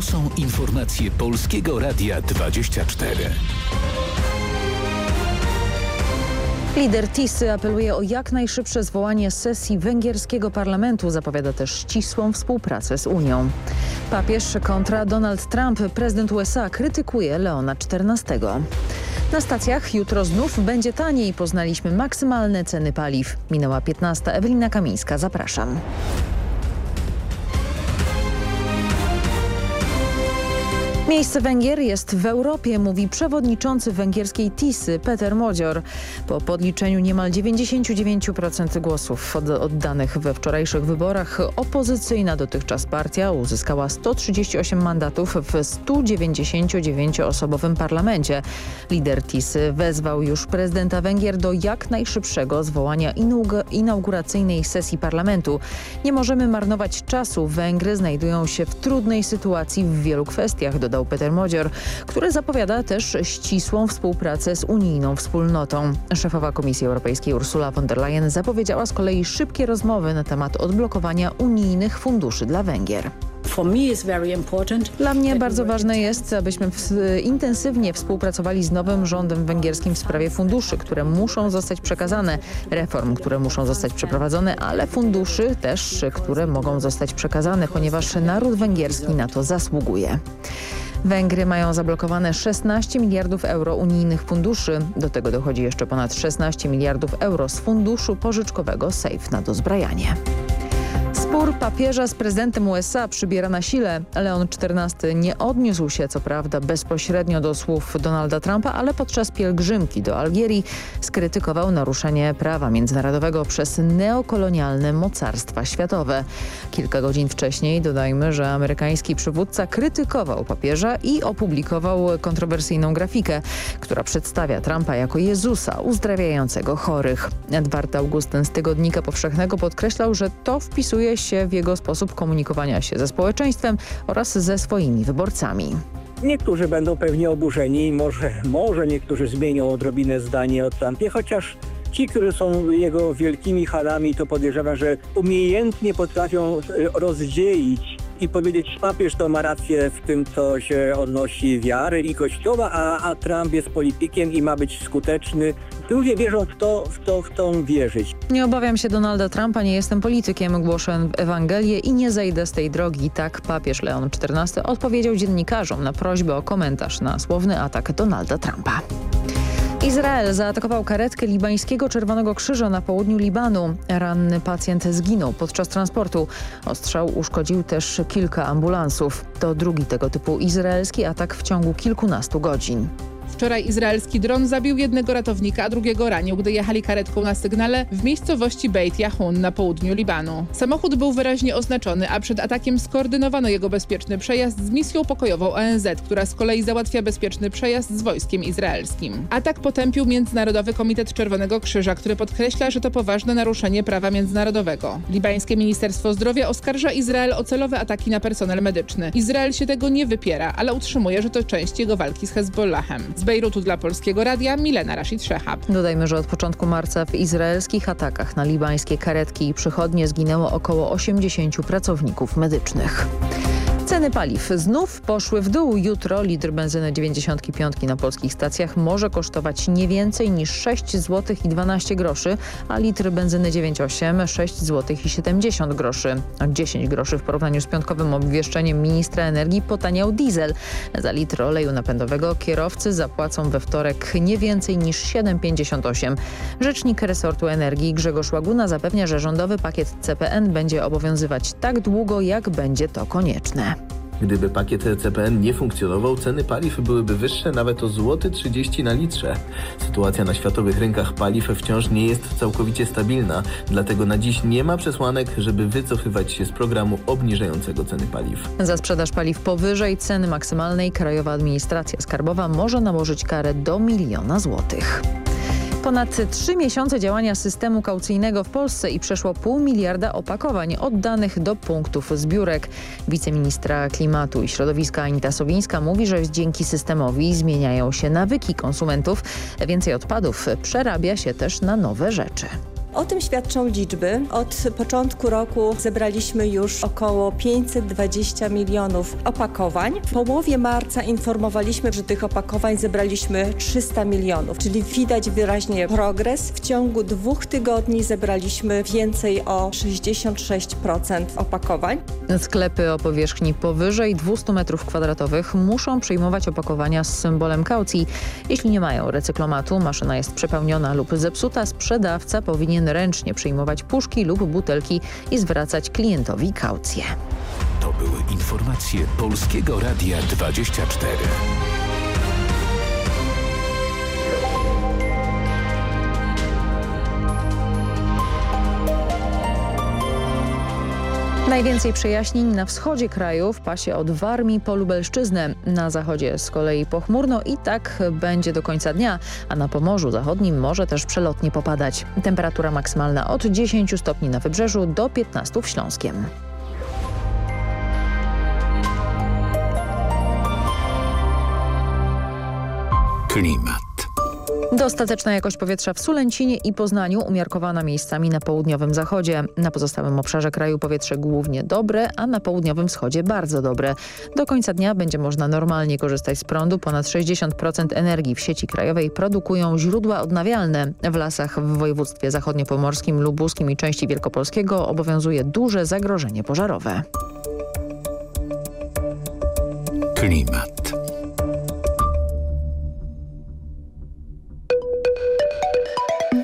To są informacje Polskiego Radia 24. Lider Tisy apeluje o jak najszybsze zwołanie sesji węgierskiego parlamentu. Zapowiada też ścisłą współpracę z Unią. Papież kontra Donald Trump, prezydent USA, krytykuje Leona XIV. Na stacjach jutro znów będzie taniej. Poznaliśmy maksymalne ceny paliw. Minęła 15. Ewelina Kamińska. Zapraszam. Miejsce Węgier jest w Europie, mówi przewodniczący węgierskiej TISY Peter Modzior. Po podliczeniu niemal 99% głosów oddanych we wczorajszych wyborach opozycyjna dotychczas partia uzyskała 138 mandatów w 199-osobowym parlamencie. Lider TISY wezwał już prezydenta Węgier do jak najszybszego zwołania inauguracyjnej sesji parlamentu. Nie możemy marnować czasu. Węgry znajdują się w trudnej sytuacji w wielu kwestiach, dodał Peter Modzior, który zapowiada też ścisłą współpracę z unijną wspólnotą. Szefowa Komisji Europejskiej Ursula von der Leyen zapowiedziała z kolei szybkie rozmowy na temat odblokowania unijnych funduszy dla Węgier. Dla mnie bardzo ważne jest, abyśmy intensywnie współpracowali z nowym rządem węgierskim w sprawie funduszy, które muszą zostać przekazane, reform, które muszą zostać przeprowadzone, ale funduszy też, które mogą zostać przekazane, ponieważ naród węgierski na to zasługuje. Węgry mają zablokowane 16 miliardów euro unijnych funduszy. Do tego dochodzi jeszcze ponad 16 miliardów euro z funduszu pożyczkowego SAFE na dozbrajanie. Spór papieża z prezydentem USA przybiera na sile. Leon XIV nie odniósł się co prawda bezpośrednio do słów Donalda Trumpa, ale podczas pielgrzymki do Algierii skrytykował naruszenie prawa międzynarodowego przez neokolonialne mocarstwa światowe. Kilka godzin wcześniej dodajmy, że amerykański przywódca krytykował papieża i opublikował kontrowersyjną grafikę, która przedstawia Trumpa jako Jezusa uzdrawiającego chorych. Edward Augustyn z Tygodnika Powszechnego podkreślał, że to wpisuje się w jego sposób komunikowania się ze społeczeństwem oraz ze swoimi wyborcami. Niektórzy będą pewnie oburzeni, może, może niektórzy zmienią odrobinę zdanie o Trumpie, chociaż ci, którzy są jego wielkimi halami, to podejrzewam, że umiejętnie potrafią e, rozdzielić i powiedzieć, papież to ma rację w tym, co się odnosi wiary i kościoła, a, a Trump jest politykiem i ma być skuteczny. Ludzie wierzą w to, w to chcą wierzyć. Nie obawiam się Donalda Trumpa, nie jestem politykiem, głoszę Ewangelię i nie zejdę z tej drogi. Tak papież Leon XIV odpowiedział dziennikarzom na prośbę o komentarz na słowny atak Donalda Trumpa. Izrael zaatakował karetkę libańskiego Czerwonego Krzyża na południu Libanu. Ranny pacjent zginął podczas transportu. Ostrzał uszkodził też kilka ambulansów. To drugi tego typu izraelski atak w ciągu kilkunastu godzin. Wczoraj izraelski dron zabił jednego ratownika, a drugiego ranił, gdy jechali karetką na sygnale w miejscowości Beit Yahun na południu Libanu. Samochód był wyraźnie oznaczony, a przed atakiem skoordynowano jego bezpieczny przejazd z misją pokojową ONZ, która z kolei załatwia bezpieczny przejazd z wojskiem izraelskim. Atak potępił Międzynarodowy Komitet Czerwonego Krzyża, który podkreśla, że to poważne naruszenie prawa międzynarodowego. Libańskie Ministerstwo Zdrowia oskarża Izrael o celowe ataki na personel medyczny. Izrael się tego nie wypiera, ale utrzymuje, że to część jego walki z Hezbollahem. Bejrutu dla Polskiego Radia Milena Rashid Szehab. Dodajmy, że od początku marca w izraelskich atakach na libańskie karetki i przychodnie zginęło około 80 pracowników medycznych. Ceny paliw znów poszły w dół. Jutro litr benzyny 95 na polskich stacjach może kosztować nie więcej niż 6 zł i 12 groszy, a litr benzyny 98 6 zł i 70 groszy. O 10 groszy w porównaniu z piątkowym obwieszczeniem ministra energii potaniał diesel. Za litr oleju napędowego kierowcy zapłacą we wtorek nie więcej niż 7,58. Rzecznik resortu energii Grzegorz Łaguna zapewnia, że rządowy pakiet CPN będzie obowiązywać tak długo, jak będzie to konieczne. Gdyby pakiet CPN nie funkcjonował, ceny paliw byłyby wyższe nawet o złoty 30 na litrze. Sytuacja na światowych rynkach paliw wciąż nie jest całkowicie stabilna, dlatego na dziś nie ma przesłanek, żeby wycofywać się z programu obniżającego ceny paliw. Za sprzedaż paliw powyżej ceny maksymalnej Krajowa Administracja Skarbowa może nałożyć karę do miliona złotych. Ponad trzy miesiące działania systemu kaucyjnego w Polsce i przeszło pół miliarda opakowań oddanych do punktów zbiórek. Wiceministra Klimatu i Środowiska Anita Sowińska mówi, że dzięki systemowi zmieniają się nawyki konsumentów. Więcej odpadów przerabia się też na nowe rzeczy. O tym świadczą liczby. Od początku roku zebraliśmy już około 520 milionów opakowań. W połowie marca informowaliśmy, że tych opakowań zebraliśmy 300 milionów, czyli widać wyraźnie progres. W ciągu dwóch tygodni zebraliśmy więcej o 66% opakowań. Sklepy o powierzchni powyżej 200 m2 muszą przyjmować opakowania z symbolem kaucji. Jeśli nie mają recyklomatu, maszyna jest przepełniona lub zepsuta, sprzedawca powinien ręcznie przyjmować puszki lub butelki i zwracać klientowi kaucję. To były informacje Polskiego Radia 24. Najwięcej przejaśnień na wschodzie kraju w pasie od Warmii po Lubelszczyznę. Na zachodzie z kolei pochmurno i tak będzie do końca dnia, a na Pomorzu Zachodnim może też przelotnie popadać. Temperatura maksymalna od 10 stopni na wybrzeżu do 15 w Śląskiem. Klimat. Dostateczna jakość powietrza w Sulęcinie i Poznaniu umiarkowana miejscami na południowym zachodzie. Na pozostałym obszarze kraju powietrze głównie dobre, a na południowym wschodzie bardzo dobre. Do końca dnia będzie można normalnie korzystać z prądu. Ponad 60% energii w sieci krajowej produkują źródła odnawialne. W lasach w województwie zachodniopomorskim, lubuskim i części wielkopolskiego obowiązuje duże zagrożenie pożarowe. Klimat.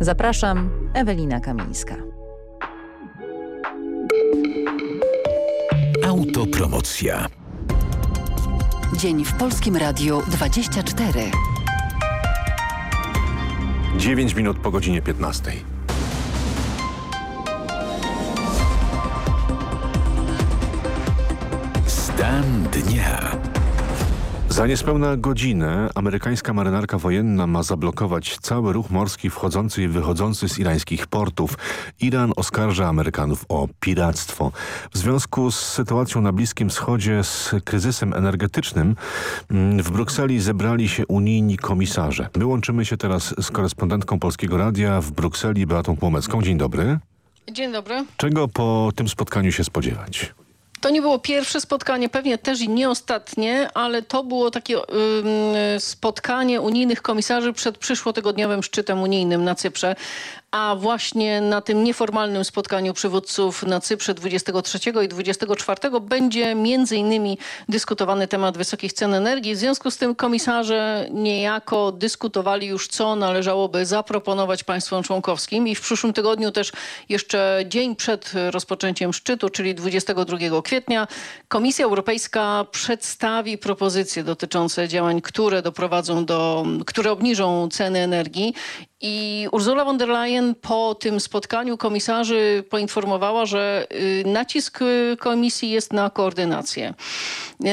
Zapraszam, Ewelina Kamińska. Autopromocja. Dzień w Polskim Radiu 24. 9 minut po godzinie 15. Stan dnia. Za niespełna godzinę amerykańska marynarka wojenna ma zablokować cały ruch morski wchodzący i wychodzący z irańskich portów. Iran oskarża Amerykanów o piractwo. W związku z sytuacją na Bliskim Wschodzie, z kryzysem energetycznym w Brukseli zebrali się unijni komisarze. My łączymy się teraz z korespondentką Polskiego Radia w Brukseli, Beatą Płomecką. Dzień dobry. Dzień dobry. Czego po tym spotkaniu się spodziewać? To nie było pierwsze spotkanie, pewnie też i nie ostatnie, ale to było takie spotkanie unijnych komisarzy przed przyszłotygodniowym szczytem unijnym na Cyprze. A właśnie na tym nieformalnym spotkaniu przywódców na Cyprze 23 i 24 będzie między innymi dyskutowany temat wysokich cen energii. W związku z tym komisarze niejako dyskutowali już, co należałoby zaproponować państwom członkowskim i w przyszłym tygodniu też jeszcze dzień przed rozpoczęciem szczytu, czyli 22 kwietnia, Komisja Europejska przedstawi propozycje dotyczące działań, które doprowadzą do, które obniżą ceny energii i Ursula von der Leyen po tym spotkaniu komisarzy poinformowała, że y, nacisk y, komisji jest na koordynację. Y,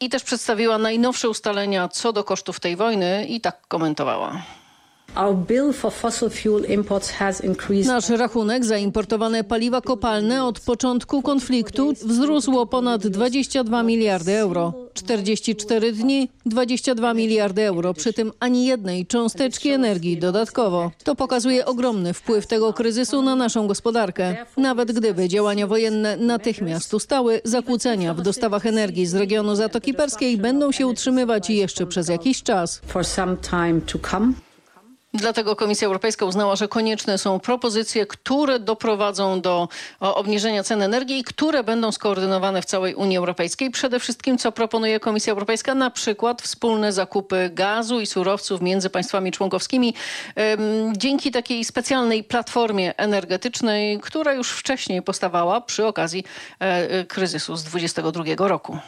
I też przedstawiła najnowsze ustalenia co do kosztów tej wojny i tak komentowała. Nasz rachunek za importowane paliwa kopalne od początku konfliktu wzrósł o ponad 22 miliardy euro. 44 dni, 22 miliardy euro, przy tym ani jednej cząsteczki energii dodatkowo. To pokazuje ogromny wpływ tego kryzysu na naszą gospodarkę. Nawet gdyby działania wojenne natychmiast ustały, zakłócenia w dostawach energii z regionu Zatoki Perskiej będą się utrzymywać jeszcze przez jakiś czas. Dlatego Komisja Europejska uznała, że konieczne są propozycje, które doprowadzą do obniżenia cen energii i które będą skoordynowane w całej Unii Europejskiej. Przede wszystkim, co proponuje Komisja Europejska, na przykład wspólne zakupy gazu i surowców między państwami członkowskimi dzięki takiej specjalnej platformie energetycznej, która już wcześniej powstawała przy okazji e, kryzysu z 2022 roku.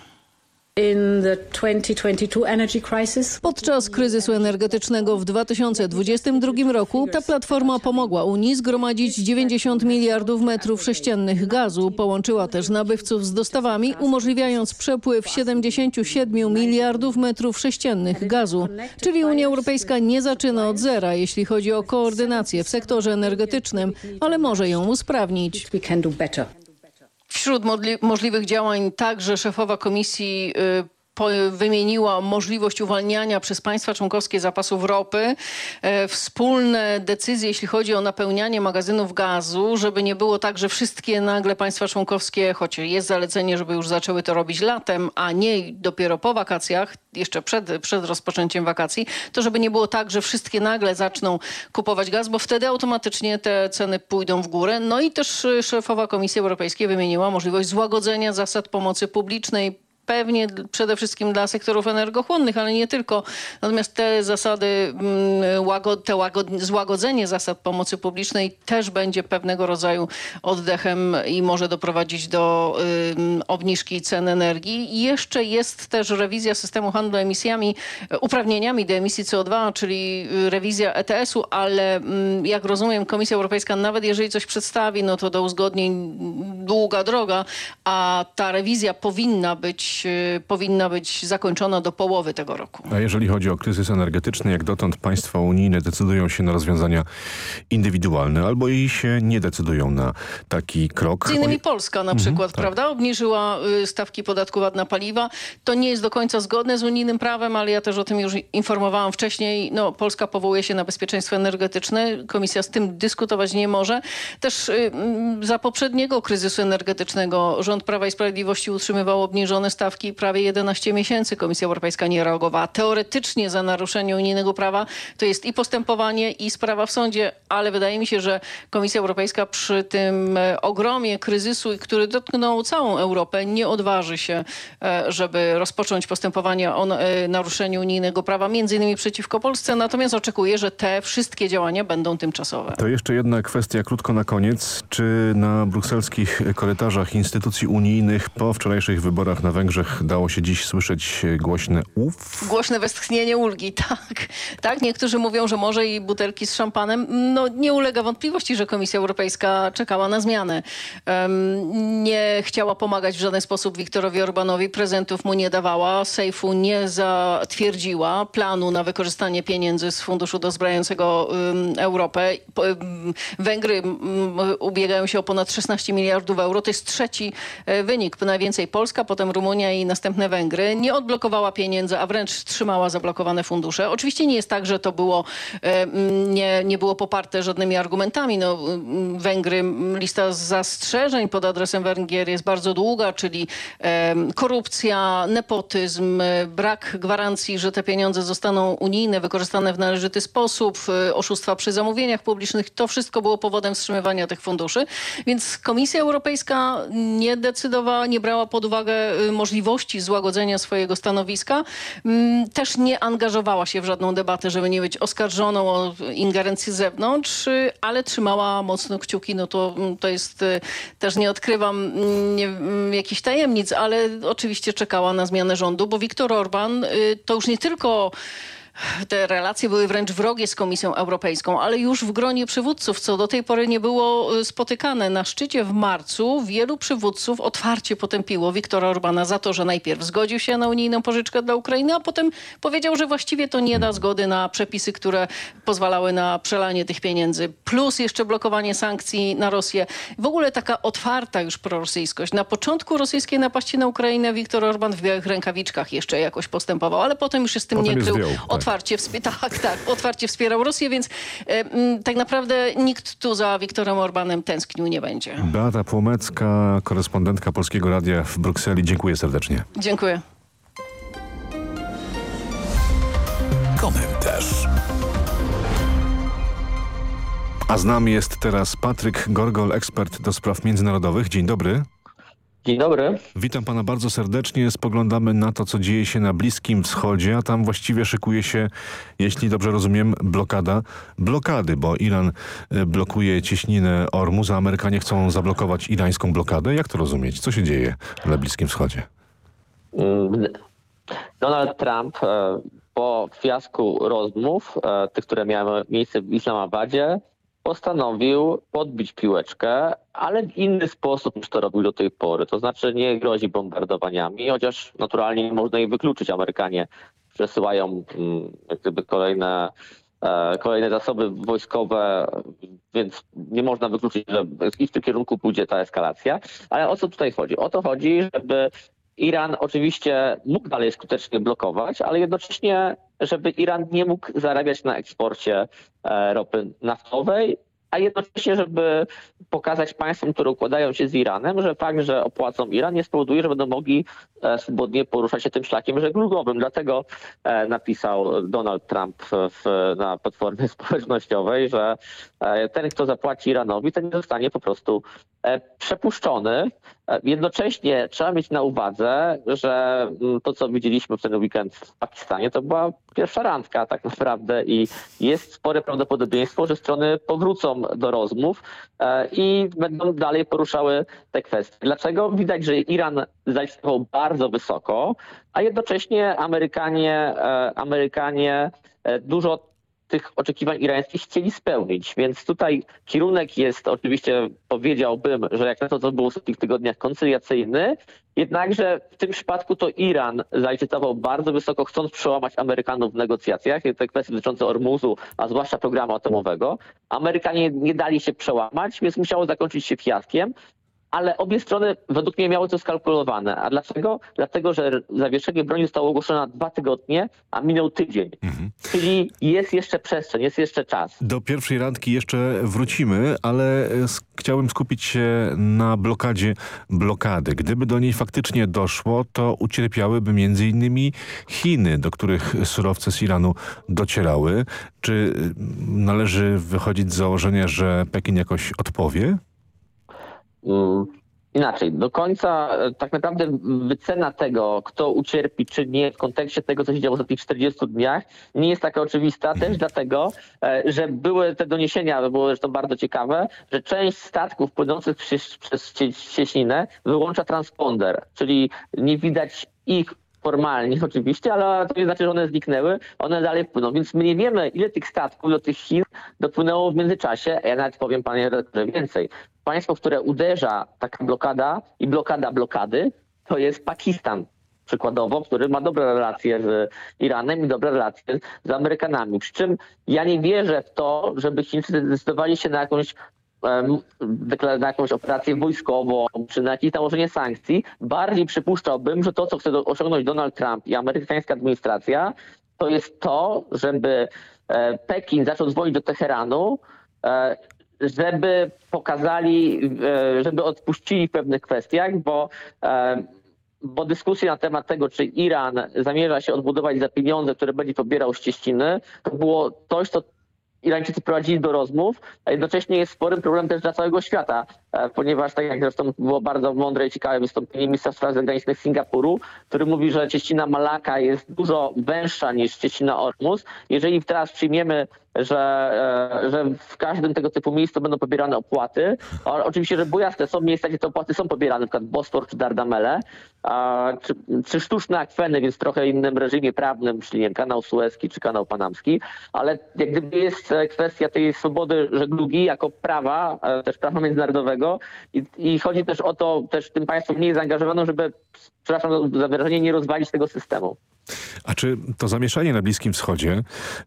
Podczas kryzysu energetycznego w 2022 roku ta platforma pomogła Unii zgromadzić 90 miliardów metrów sześciennych gazu. Połączyła też nabywców z dostawami, umożliwiając przepływ 77 miliardów metrów sześciennych gazu. Czyli Unia Europejska nie zaczyna od zera, jeśli chodzi o koordynację w sektorze energetycznym, ale może ją usprawnić. Wśród możliwych działań także szefowa komisji wymieniła możliwość uwalniania przez państwa członkowskie zapasów ropy, e, wspólne decyzje, jeśli chodzi o napełnianie magazynów gazu, żeby nie było tak, że wszystkie nagle państwa członkowskie, choć jest zalecenie, żeby już zaczęły to robić latem, a nie dopiero po wakacjach, jeszcze przed, przed rozpoczęciem wakacji, to żeby nie było tak, że wszystkie nagle zaczną kupować gaz, bo wtedy automatycznie te ceny pójdą w górę. No i też e, szefowa Komisji Europejskiej wymieniła możliwość złagodzenia zasad pomocy publicznej pewnie przede wszystkim dla sektorów energochłonnych, ale nie tylko. Natomiast te zasady, mm, te złagodzenie zasad pomocy publicznej też będzie pewnego rodzaju oddechem i może doprowadzić do obniżki cen energii. I jeszcze jest też rewizja systemu handlu emisjami, uprawnieniami do emisji CO2, czyli rewizja ETS-u, ale mm, jak rozumiem Komisja Europejska nawet jeżeli coś przedstawi, no to do uzgodnień długa droga, a ta rewizja powinna być Y, powinna być zakończona do połowy tego roku. A jeżeli chodzi o kryzys energetyczny, jak dotąd państwa unijne decydują się na rozwiązania indywidualne albo i się nie decydują na taki krok. Między innymi Polska na mhm, przykład, tak. prawda? Obniżyła y, stawki podatku VAT na paliwa. To nie jest do końca zgodne z unijnym prawem, ale ja też o tym już informowałam wcześniej. No, Polska powołuje się na bezpieczeństwo energetyczne. Komisja z tym dyskutować nie może. Też y, za poprzedniego kryzysu energetycznego rząd Prawa i Sprawiedliwości utrzymywał obniżone stawki stawki prawie 11 miesięcy Komisja Europejska nie reagowała. Teoretycznie za naruszenie unijnego prawa to jest i postępowanie i sprawa w sądzie, ale wydaje mi się, że Komisja Europejska przy tym e, ogromie kryzysu, który dotknął całą Europę, nie odważy się, e, żeby rozpocząć postępowanie o e, naruszeniu unijnego prawa, między innymi przeciwko Polsce. Natomiast oczekuję, że te wszystkie działania będą tymczasowe. To jeszcze jedna kwestia krótko na koniec. Czy na brukselskich korytarzach instytucji unijnych po wczorajszych wyborach na Węgrzech Węgrzech dało się dziś słyszeć głośne uff. Głośne westchnienie ulgi, tak. tak. Niektórzy mówią, że może i butelki z szampanem. No nie ulega wątpliwości, że Komisja Europejska czekała na zmianę. Um, nie chciała pomagać w żaden sposób Wiktorowi Orbanowi, prezentów mu nie dawała, sejfu nie zatwierdziła planu na wykorzystanie pieniędzy z Funduszu Dozbrajającego um, Europę. Um, Węgry ubiegają się o ponad 16 miliardów euro. To jest trzeci e, wynik. Najwięcej Polska, potem Rumunia, I następne Węgry. Nie odblokowała pieniędzy, a wręcz trzymała zablokowane fundusze. Oczywiście nie jest tak, że to było, e, nie, nie było poparte żadnymi argumentami. No, Węgry, lista zastrzeżeń pod adresem Węgier jest bardzo długa, czyli e, korupcja, nepotyzm, brak gwarancji, że te pieniądze zostaną unijne, wykorzystane w należyty sposób, oszustwa przy zamówieniach publicznych. To wszystko było powodem wstrzymywania tych funduszy. Więc Komisja Europejska nie decydowała, nie brała pod uwagę y, możliwości złagodzenia swojego stanowiska. Mm, też nie angażowała się w żadną debatę, żeby nie być oskarżoną o ingerencję z zewnątrz, y, ale trzymała mocno kciuki. No to, mm, to jest, y, też nie odkrywam mm, nie, jakichś tajemnic, ale oczywiście czekała na zmianę rządu, bo Viktor Orban to już nie tylko te relacje były wręcz wrogie z Komisją Europejską, ale już w gronie przywódców, co do tej pory nie było y, spotykane. Na szczycie w marcu wielu przywódców otwarcie potępiło Wiktora Orbana za to, że najpierw zgodził się na unijną pożyczkę dla Ukrainy, a potem powiedział, że właściwie to nie da zgody na przepisy, które pozwalały na przelanie tych pieniędzy. Plus jeszcze blokowanie sankcji na Rosję. W ogóle taka otwarta już prorosyjskość. Na początku rosyjskiej napaści na Ukrainę Viktor Orban w białych rękawiczkach jeszcze jakoś postępował, ale potem już się z tym potem nie krył. Tak otwarcie, tak, tak, otwarcie wspierał Rosję, więc e, tak naprawdę nikt tu za Wiktorem Orbanem tęsknił nie będzie. Beata Płomecka, korespondentka Polskiego Radia w Brukseli. Dziękuję serdecznie. Dziękuję. Komentarz. A z nami jest teraz Patryk Gorgol, ekspert do spraw międzynarodowych. Dzień dobry. Dzień dobry. Witam pana bardzo serdecznie. Spoglądamy na to, co dzieje się na Bliskim Wschodzie, a tam właściwie szykuje się, jeśli dobrze rozumiem, blokada blokady, bo Iran e, blokuje cieśninę Ormuz, a Amerykanie chcą zablokować irańską blokadę. Jak to rozumieć? Co się dzieje na Bliskim Wschodzie? Mm, Donald Trump e, po fiasku rozmów, e, tych, które miały miejsce w Islamabadzie, postanowił podbić piłeczkę, ale w inny sposób niż to robił do tej pory. To znaczy nie grozi bombardowaniami, chociaż naturalnie nie można jej wykluczyć. Amerykanie przesyłają mm, gdyby kolejne, e, kolejne zasoby wojskowe, więc nie można wykluczyć, że i w tym kierunku pójdzie ta eskalacja. Ale o co tutaj chodzi? O to chodzi, żeby Iran oczywiście mógł dalej skutecznie blokować, ale jednocześnie, żeby Iran nie mógł zarabiać na eksporcie e, ropy naftowej, a jednocześnie, żeby pokazać państwom, które układają się z Iranem, że fakt, że opłacą Iran nie spowoduje, że będą mogli e, swobodnie poruszać się tym szlakiem żeglugowym. Dlatego e, napisał Donald Trump w, na platformie społecznościowej, że ten, kto zapłaci Iranowi, ten nie zostanie po prostu przepuszczony. Jednocześnie trzeba mieć na uwadze, że mm, to, co widzieliśmy w ten weekend w Pakistanie, to była pierwsza randka tak naprawdę i jest spore prawdopodobieństwo, że strony powrócą do rozmów e, i będą dalej poruszały te kwestie. Dlaczego? Widać, że Iran zaistniał bardzo wysoko, a jednocześnie Amerykanie, e, Amerykanie e, dużo tych oczekiwań irańskich chcieli spełnić. Więc tutaj kierunek jest oczywiście, powiedziałbym, że jak na to, co było w tych tygodniach, koncyliacyjny, jednakże w tym przypadku to Iran zalicytował bardzo wysoko, chcąc przełamać Amerykanów w negocjacjach, te kwestie dotyczące Ormuzu, a zwłaszcza programu atomowego. Amerykanie nie dali się przełamać, więc musiało zakończyć się fiaskiem ale obie strony według mnie miały to skalkulowane. A dlaczego? Dlatego, że zawieszenie broni zostało ogłoszone na dwa tygodnie, a minął tydzień. Mhm. Czyli jest jeszcze przestrzeń, jest jeszcze czas. Do pierwszej randki jeszcze wrócimy, ale chciałbym skupić się na blokadzie blokady. Gdyby do niej faktycznie doszło, to ucierpiałyby między innymi Chiny, do których surowce z Iranu docierały. Czy należy wychodzić z założenia, że Pekin jakoś odpowie? Mm, inaczej, do końca e, tak naprawdę wycena tego, kto ucierpi czy nie w kontekście tego, co się działo w tych 40 dniach, nie jest taka oczywista też dlatego, e, że były te doniesienia, było zresztą bardzo ciekawe, że część statków płynących przez, przez cieśninę wyłącza transponder, czyli nie widać ich formalnie oczywiście, ale to nie znaczy, że one zniknęły, one dalej płyną. Więc my nie wiemy, ile tych statków do tych Chin dopłynęło w międzyczasie. Ja nawet powiem, panie redaktorze, więcej. Państwo, które uderza taka blokada i blokada blokady, to jest Pakistan przykładowo, który ma dobre relacje z Iranem i dobre relacje z Amerykanami. Przy czym ja nie wierzę w to, żeby Chińczycy zdecydowali się na jakąś na jakąś operację wojskową, czy na jakieś nałożenie sankcji, bardziej przypuszczałbym, że to, co chce osiągnąć Donald Trump i amerykańska administracja, to jest to, żeby e, Pekin zaczął dzwonić do Teheranu, e, żeby pokazali, e, żeby odpuścili w pewnych kwestiach, bo bo dyskusja na temat tego, czy Iran zamierza się odbudować za pieniądze, które będzie pobierał z Cieściny, to było coś, co Irańczycy prowadzili do rozmów, a jednocześnie jest sporym problemem też dla całego świata, ponieważ tak jak zresztą było bardzo mądre i ciekawe wystąpienie ministra spraw zagranicznych Singapuru, który mówi, że cieścina Malaka jest dużo węższa niż cieścina Ormus. Jeżeli teraz przyjmiemy że, e, że w każdym tego typu miejscu będą pobierane opłaty. Oczywiście, że jasne, są miejsca, gdzie te opłaty są pobierane, przykład Bosfor czy Dardamele, czy, czy sztuczne akweny, więc trochę innym reżimie prawnym, czyli kanał Suezki czy kanał Panamski, ale jak gdyby jest kwestia tej swobody żeglugi jako prawa, e, też prawa międzynarodowego i, i chodzi też o to, też tym państwom nie zaangażowano, żeby, przepraszam za wyrażenie, nie rozwalić tego systemu. A czy to zamieszanie na Bliskim Wschodzie,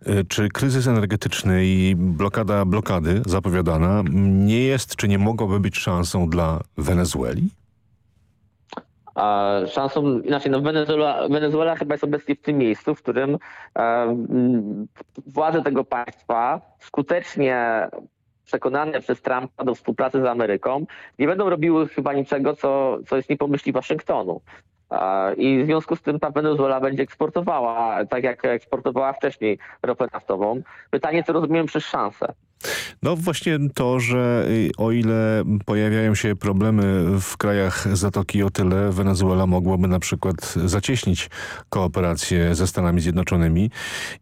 y, czy kryzys energetyczny i blokada blokady zapowiadana nie jest, czy nie mogłoby być szansą dla Wenezueli? A szansą, inaczej, no Wenezuela, Wenezuela chyba jest obecnie w tym miejscu, w którym e, władze tego państwa skutecznie przekonane przez Trumpa do współpracy z Ameryką, nie będą robiły chyba niczego, co, co jest nie pomyśli Waszyngtonu. I w związku z tym ta Wenezuela będzie eksportowała, tak jak eksportowała wcześniej ropę naftową. Pytanie, co rozumiem przez szansę. No właśnie to, że y, o ile pojawiają się problemy w krajach Zatoki o tyle Wenezuela mogłaby na przykład zacieśnić kooperację ze Stanami Zjednoczonymi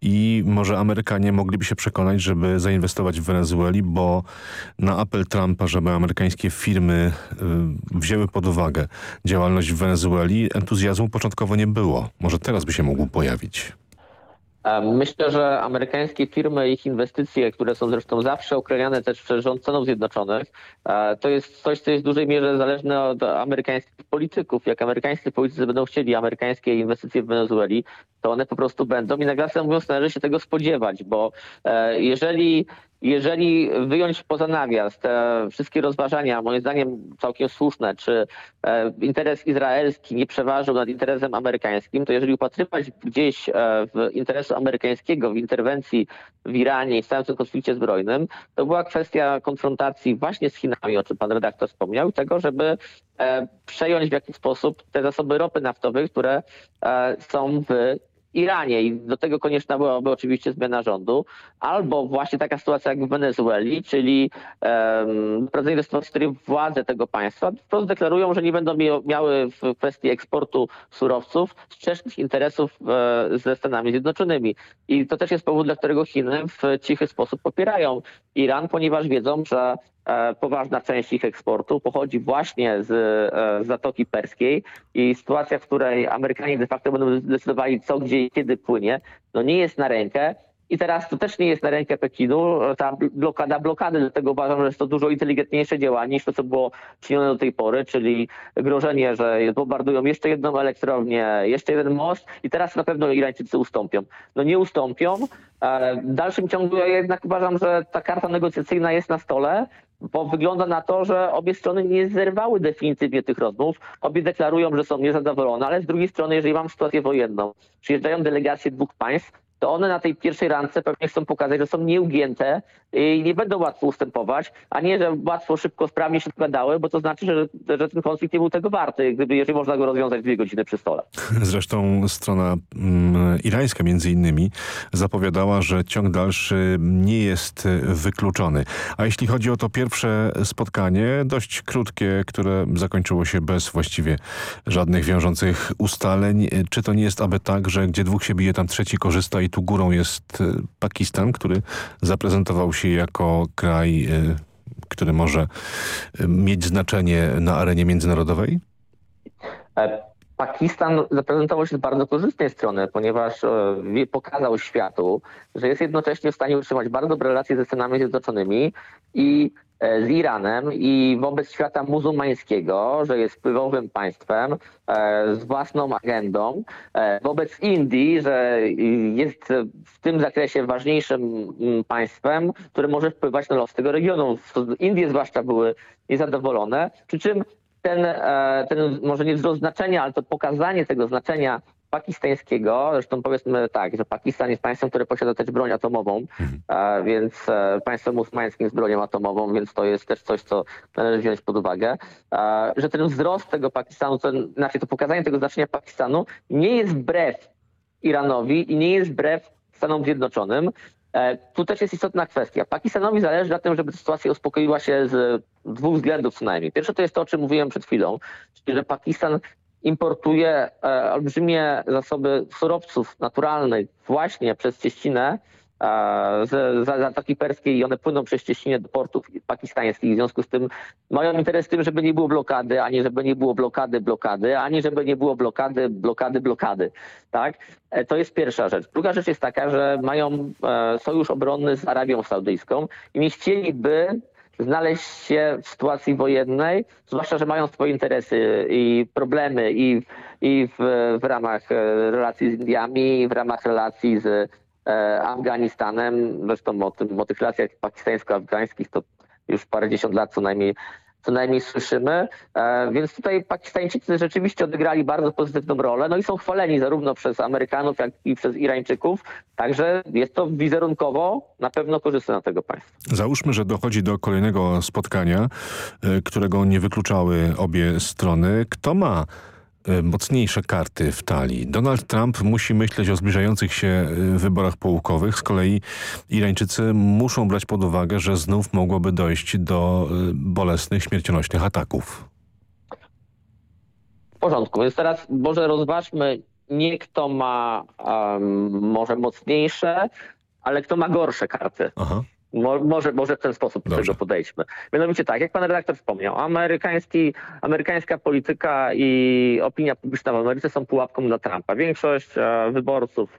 i może Amerykanie mogliby się przekonać, żeby zainwestować w Wenezueli, bo na apel Trumpa, żeby amerykańskie firmy y, wzięły pod uwagę działalność w Wenezueli, entuzjazmu początkowo nie było. Może teraz by się mógł pojawić. Myślę, że amerykańskie firmy, ich inwestycje, które są zresztą zawsze okreniane też przez rząd Stanów Zjednoczonych, e, to jest coś, co jest w dużej mierze zależne od amerykańskich polityków. Jak amerykańscy politycy będą chcieli amerykańskie inwestycje w Wenezueli, to one po prostu będą i nawiasem mówiąc należy się tego spodziewać, bo e, jeżeli jeżeli wyjąć poza nawias te wszystkie rozważania, moim zdaniem całkiem słuszne, czy e, interes izraelski nie przeważył nad interesem amerykańskim, to jeżeli upatrywać gdzieś e, w interesu amerykańskiego w interwencji w Iranie i w całym tym konflikcie zbrojnym, to była kwestia konfrontacji właśnie z Chinami, o czym pan redaktor wspomniał, i tego, żeby e, przejąć w jakiś sposób te zasoby ropy naftowej, które są w Iranie i do tego konieczna byłaby oczywiście zmiana rządu, albo właśnie taka sytuacja jak w Wenezueli, czyli um, doprowadzenie sytuacji, w której władze tego państwa wprost deklarują, że nie będą miały w kwestii eksportu surowców sprzecznych interesów e, ze Stanami Zjednoczonymi. I to też jest powód, dla którego Chiny w cichy sposób popierają Iran, ponieważ wiedzą, że E, poważna część ich eksportu pochodzi właśnie z, e, z Zatoki Perskiej i sytuacja, w której Amerykanie de facto będą decydowali co, gdzie i kiedy płynie, no nie jest na rękę. I teraz to też nie jest na rękę Pekinu, ta blokada blokady, dlatego uważam, że jest to dużo inteligentniejsze działanie niż to, co było czynione do tej pory, czyli grożenie, że bombardują jeszcze jedną elektrownię, jeszcze jeden most i teraz na pewno Irańczycy ustąpią. No nie ustąpią. E, w dalszym ciągu ja jednak uważam, że ta karta negocjacyjna jest na stole, bo wygląda na to, że obie strony nie zerwały definitywnie tych rozmów. Obie deklarują, że są niezadowolone, ale z drugiej strony, jeżeli mam sytuację wojenną, przyjeżdżają delegacje dwóch państw, to one na tej pierwszej randce pewnie chcą pokazać, że są nieugięte i nie będą łatwo ustępować, a nie, że łatwo, szybko, sprawnie się składały, bo to znaczy, że, że ten konflikt nie był tego warty, gdyby, jeżeli można go rozwiązać dwie godziny przy stole. Zresztą strona mm, irańska między innymi zapowiadała, że ciąg dalszy nie jest wykluczony. A jeśli chodzi o to pierwsze spotkanie, dość krótkie, które zakończyło się bez właściwie żadnych wiążących ustaleń, czy to nie jest aby tak, że gdzie dwóch się bije, tam trzeci korzysta i tu górą jest e, Pakistan, który zaprezentował się jako kraj, e, który może e, mieć znaczenie na arenie międzynarodowej? Pakistan zaprezentował się z bardzo korzystnej strony, ponieważ pokazał światu, że jest jednocześnie w stanie utrzymać bardzo dobre relacje ze Stanami Zjednoczonymi i z Iranem i wobec świata muzułmańskiego, że jest wpływowym państwem z własną agendą, wobec Indii, że jest w tym zakresie ważniejszym mm, państwem, które może wpływać na los tego regionu. Indie zwłaszcza były niezadowolone, przy czym ten, ten może nie wzrost znaczenia, ale to pokazanie tego znaczenia pakistańskiego, zresztą powiedzmy tak, że Pakistan jest państwem, które posiada też broń atomową, mhm. więc e, państwem muzułmańskim z bronią atomową, więc to jest też coś, co należy wziąć pod uwagę, że ten wzrost tego Pakistanu, to, znaczy to pokazanie tego znaczenia Pakistanu nie jest wbrew Iranowi i nie jest wbrew Stanom Zjednoczonym. E, tu też jest istotna kwestia. Pakistanowi zależy na tym, żeby sytuacja uspokoiła się z dwóch względów co najmniej. Pierwsze to jest to, o czym mówiłem przed chwilą, czyli że Pakistan importuje e, olbrzymie zasoby surowców naturalnych właśnie przez cieścinę e, z Zatoki Perskiej i one płyną przez cieścinę do portów pakistańskich. W związku z tym mają interes w tym, żeby nie było blokady, ani żeby nie było blokady, blokady, ani żeby nie było blokady, blokady, blokady. Tak? E, to jest pierwsza rzecz. Druga rzecz jest taka, że mają sojusz obronny z Arabią Saudyjską i nie chcieliby znaleźć się w sytuacji wojennej, zwłaszcza, że mają swoje interesy i problemy i, i w, w ramach e, relacji z Indiami, w ramach relacji z e, Afganistanem. Zresztą o, tym, o tych relacjach pakistańsko-afgańskich to już parędziesiąt lat co najmniej co najmniej słyszymy. E, więc tutaj Pakistańczycy rzeczywiście odegrali bardzo pozytywną rolę, no i są chwaleni zarówno przez Amerykanów, jak i przez Irańczyków. Także jest to wizerunkowo na pewno korzystne dla tego państwa. Załóżmy, że dochodzi do kolejnego spotkania, e, którego nie wykluczały obie strony. Kto ma mocniejsze karty w talii. Donald Trump musi myśleć o zbliżających się e, wyborach połówkowych. Z kolei Irańczycy muszą brać pod uwagę, że znów mogłoby dojść do e, bolesnych, śmiercionośnych ataków. W porządku, więc teraz może rozważmy nie kto ma um, może mocniejsze, ale kto ma gorsze karty. Aha. Może, może w ten sposób do tego podejdźmy. Mianowicie tak, jak pan redaktor wspomniał, amerykański, amerykańska polityka i opinia publiczna w Ameryce są pułapką dla Trumpa. Większość e, wyborców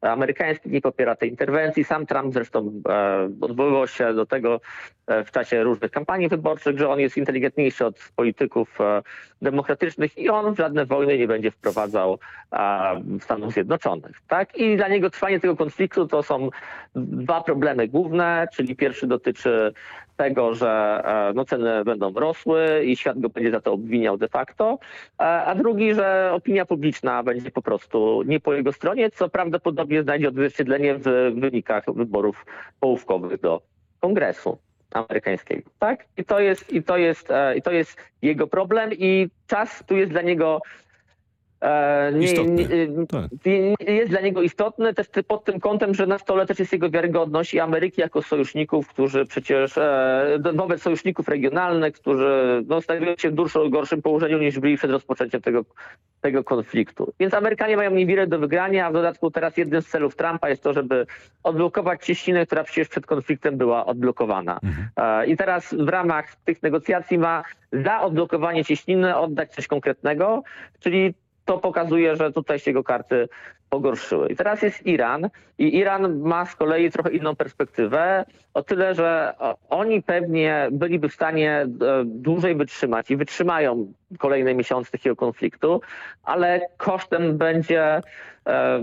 amerykańskich nie popiera tej interwencji. Sam Trump zresztą e, odwoływał się do tego e, w czasie różnych kampanii wyborczych, że on jest inteligentniejszy od polityków e, demokratycznych i on w żadne wojny nie będzie wprowadzał e, Stanów Zjednoczonych. Tak? I dla niego trwanie tego konfliktu to są dwa problemy główne, czyli pierwszy dotyczy tego, że e, no, ceny będą rosły i świat go będzie za to obwiniał de facto, e, a drugi, że opinia publiczna będzie po prostu nie po jego stronie, co prawdopodobnie znajdzie odzwierciedlenie w wynikach wyborów połówkowych do kongresu amerykańskiego. Tak? I to jest, i to jest, e, i to jest jego problem i czas tu jest dla niego E, nie, nie, tak. jest dla niego istotny też pod tym kątem, że na stole też jest jego wiarygodność i Ameryki jako sojuszników, którzy przecież e, wobec sojuszników regionalnych, którzy no, znajdują się w dużo gorszym położeniu niż byli przed rozpoczęciem tego, tego konfliktu. Więc Amerykanie mają niewiele do wygrania, a w dodatku teraz jednym z celów Trumpa jest to, żeby odblokować cieśninę, która przecież przed konfliktem była odblokowana. Mhm. E, I teraz w ramach tych negocjacji ma za odblokowanie cieśniny oddać coś konkretnego, czyli to pokazuje, że tutaj się jego karty pogorszyły. I teraz jest Iran i Iran ma z kolei trochę inną perspektywę, o tyle, że oni pewnie byliby w stanie e, dłużej wytrzymać i wytrzymają kolejne miesiące takiego konfliktu, ale kosztem będzie e,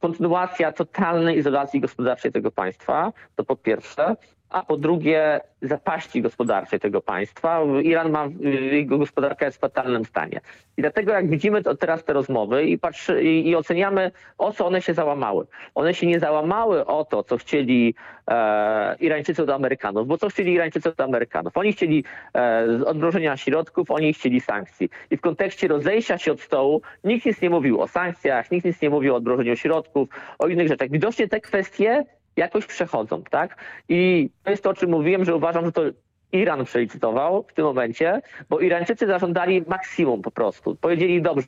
kontynuacja totalnej izolacji gospodarczej tego państwa, to po pierwsze a po drugie zapaści gospodarczej tego państwa. Iran ma, jego gospodarka jest w fatalnym stanie. I dlatego jak widzimy to teraz te rozmowy i, patrzy, i, i oceniamy, o co one się załamały. One się nie załamały o to, co chcieli e, Irańczycy od Amerykanów, bo co chcieli Irańczycy od Amerykanów? Oni chcieli e, odmrożenia środków, oni chcieli sankcji. I w kontekście rozejścia się od stołu nikt nic nie mówił o sankcjach, nikt nic nie mówił o odmrożeniu środków, o innych rzeczach. Widocznie te kwestie jakoś przechodzą, tak? I to jest to, o czym mówiłem, że uważam, że to Iran przelicytował w tym momencie, bo Irańczycy zażądali maksimum po prostu. Powiedzieli, dobrze,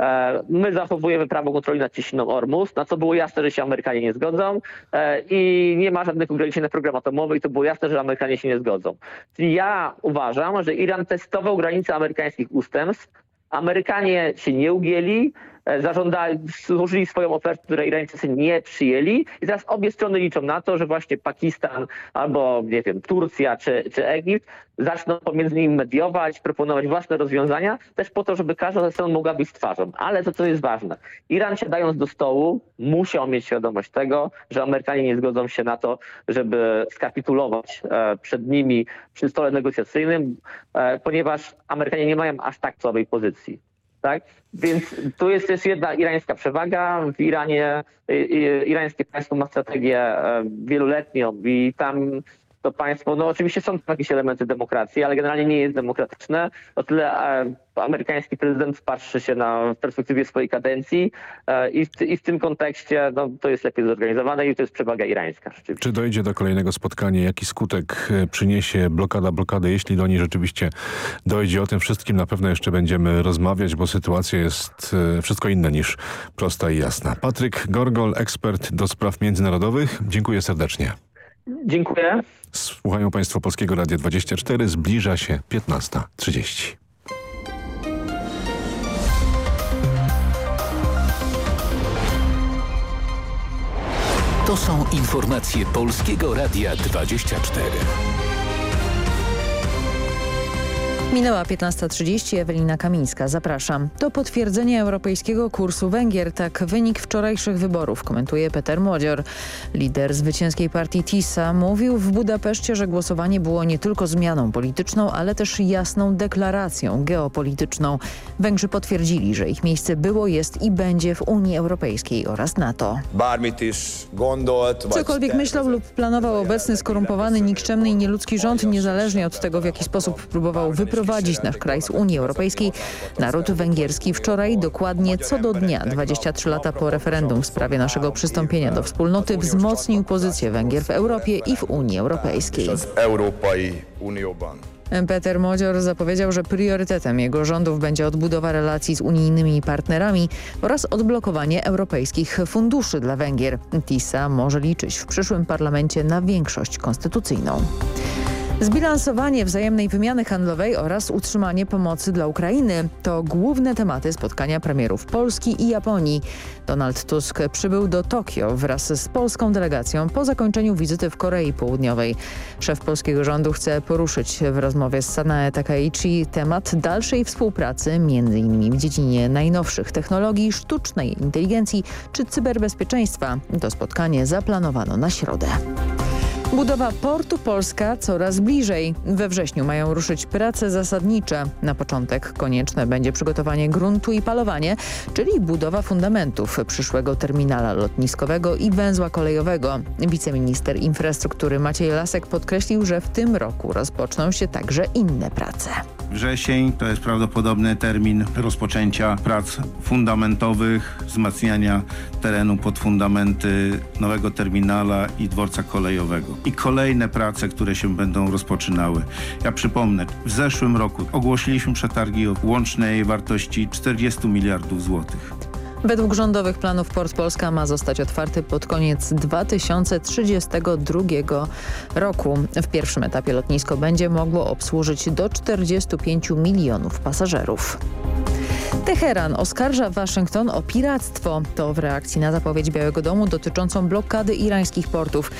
e, my zachowujemy prawo kontroli nad cieśniną Ormus, na co było jasne, że się Amerykanie nie zgodzą e, i nie ma żadnych ograniczeń na program atomowy i to było jasne, że Amerykanie się nie zgodzą. Czyli ja uważam, że Iran testował granice amerykańskich ustępstw, Amerykanie się nie ugięli, zażądali, złożyli swoją ofertę, której Irańczycy nie przyjęli i teraz obie strony liczą na to, że właśnie Pakistan albo, nie wiem, Turcja czy, czy Egipt zaczną pomiędzy nimi mediować, proponować własne rozwiązania, też po to, żeby każda ze stron mogła być twarzą. Ale to, co jest ważne, Iran siadając do stołu musiał mieć świadomość tego, że Amerykanie nie zgodzą się na to, żeby skapitulować e, przed nimi przy stole negocjacyjnym, e, ponieważ Amerykanie nie mają aż tak słabej pozycji. Tak? Więc tu jest też jedna irańska przewaga. W Iranie irańskie państwo ma strategię e, wieloletnią i tam to państwo, no oczywiście są jakieś elementy demokracji, ale generalnie nie jest demokratyczne. O tyle e, amerykański prezydent patrzy się na w perspektywie swojej kadencji e, i, w, i w tym kontekście no, to jest lepiej zorganizowane i to jest przewaga irańska. Czy dojdzie do kolejnego spotkania? Jaki skutek e, przyniesie blokada blokady, jeśli do niej rzeczywiście dojdzie? O tym wszystkim na pewno jeszcze będziemy rozmawiać, bo sytuacja jest wszystko inne niż prosta i jasna. Patryk Gorgol, ekspert do spraw międzynarodowych. Dziękuję serdecznie. Dziękuję. Słuchają Państwo Polskiego Radia 24. Zbliża się 15.30. To są informacje Polskiego Radia 24. Minęła 15.30, Ewelina Kamińska. Zapraszam. To potwierdzenie europejskiego kursu Węgier. Tak wynik wczorajszych wyborów, komentuje Peter Młodzior. Lider zwycięskiej partii TISA mówił w Budapeszcie, że głosowanie było nie tylko zmianą polityczną, ale też jasną deklaracją geopolityczną. Węgrzy potwierdzili, że ich miejsce było, jest i będzie w Unii Europejskiej oraz NATO. Cokolwiek myślał lub planował obecny skorumpowany, nikczemny i nieludzki rząd, niezależnie od tego, w jaki sposób próbował wyprowadzić wyprowadzić nasz kraj z Unii Europejskiej. Naród węgierski wczoraj, dokładnie co do dnia, 23 lata po referendum w sprawie naszego przystąpienia do wspólnoty, wzmocnił pozycję Węgier w Europie i w Unii Europejskiej. Peter Modzior zapowiedział, że priorytetem jego rządów będzie odbudowa relacji z unijnymi partnerami oraz odblokowanie europejskich funduszy dla Węgier. TISA może liczyć w przyszłym parlamencie na większość konstytucyjną. Zbilansowanie wzajemnej wymiany handlowej oraz utrzymanie pomocy dla Ukrainy to główne tematy spotkania premierów Polski i Japonii. Donald Tusk przybył do Tokio wraz z polską delegacją po zakończeniu wizyty w Korei Południowej. Szef polskiego rządu chce poruszyć w rozmowie z Sanae Takaichi temat dalszej współpracy m.in. w dziedzinie najnowszych technologii, sztucznej inteligencji czy cyberbezpieczeństwa. To spotkanie zaplanowano na środę. Budowa portu Polska coraz bliżej. We wrześniu mają ruszyć prace zasadnicze. Na początek konieczne będzie przygotowanie gruntu i palowanie, czyli budowa fundamentów przyszłego terminala lotniskowego i węzła kolejowego. Wiceminister infrastruktury Maciej Lasek podkreślił, że w tym roku rozpoczną się także inne prace. Wrzesień to jest prawdopodobny termin rozpoczęcia prac fundamentowych, wzmacniania terenu pod fundamenty nowego terminala i dworca kolejowego. I kolejne prace, które się będą rozpoczynały. Ja przypomnę, w zeszłym roku ogłosiliśmy przetargi o łącznej wartości 40 miliardów złotych. Według rządowych planów Port Polska ma zostać otwarty pod koniec 2032 roku. W pierwszym etapie lotnisko będzie mogło obsłużyć do 45 milionów pasażerów. Teheran oskarża Waszyngton o piractwo. To w reakcji na zapowiedź Białego Domu dotyczącą blokady irańskich portów.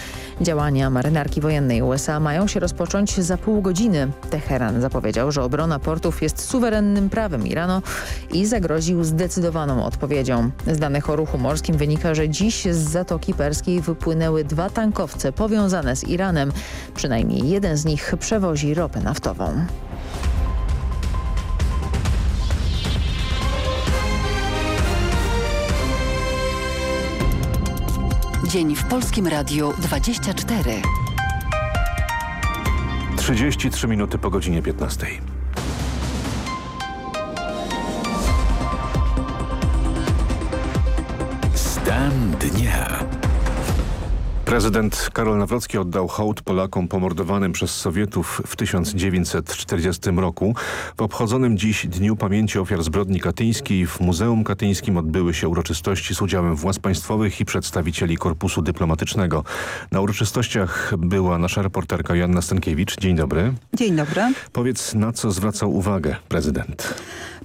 Działania marynarki wojennej USA mają się rozpocząć za pół godziny. Teheran zapowiedział, że obrona portów jest suwerennym prawem Iranu i zagroził zdecydowaną odpowiedzią. Z danych o ruchu morskim wynika, że dziś z Zatoki Perskiej wypłynęły dwa tankowce powiązane z Iranem. Przynajmniej jeden z nich przewozi ropę naftową. Dzień w Polskim Radiu 24. 33 minuty po godzinie 15. Stan dnia. Prezydent Karol Nawrocki oddał hołd Polakom pomordowanym przez Sowietów w 1940 roku. W obchodzonym dziś Dniu Pamięci Ofiar Zbrodni Katyńskiej w Muzeum Katyńskim odbyły się uroczystości z udziałem władz państwowych i przedstawicieli Korpusu Dyplomatycznego. Na uroczystościach była nasza reporterka Joanna Stankiewicz. Dzień dobry. Dzień dobry. Powiedz, na co zwracał uwagę prezydent?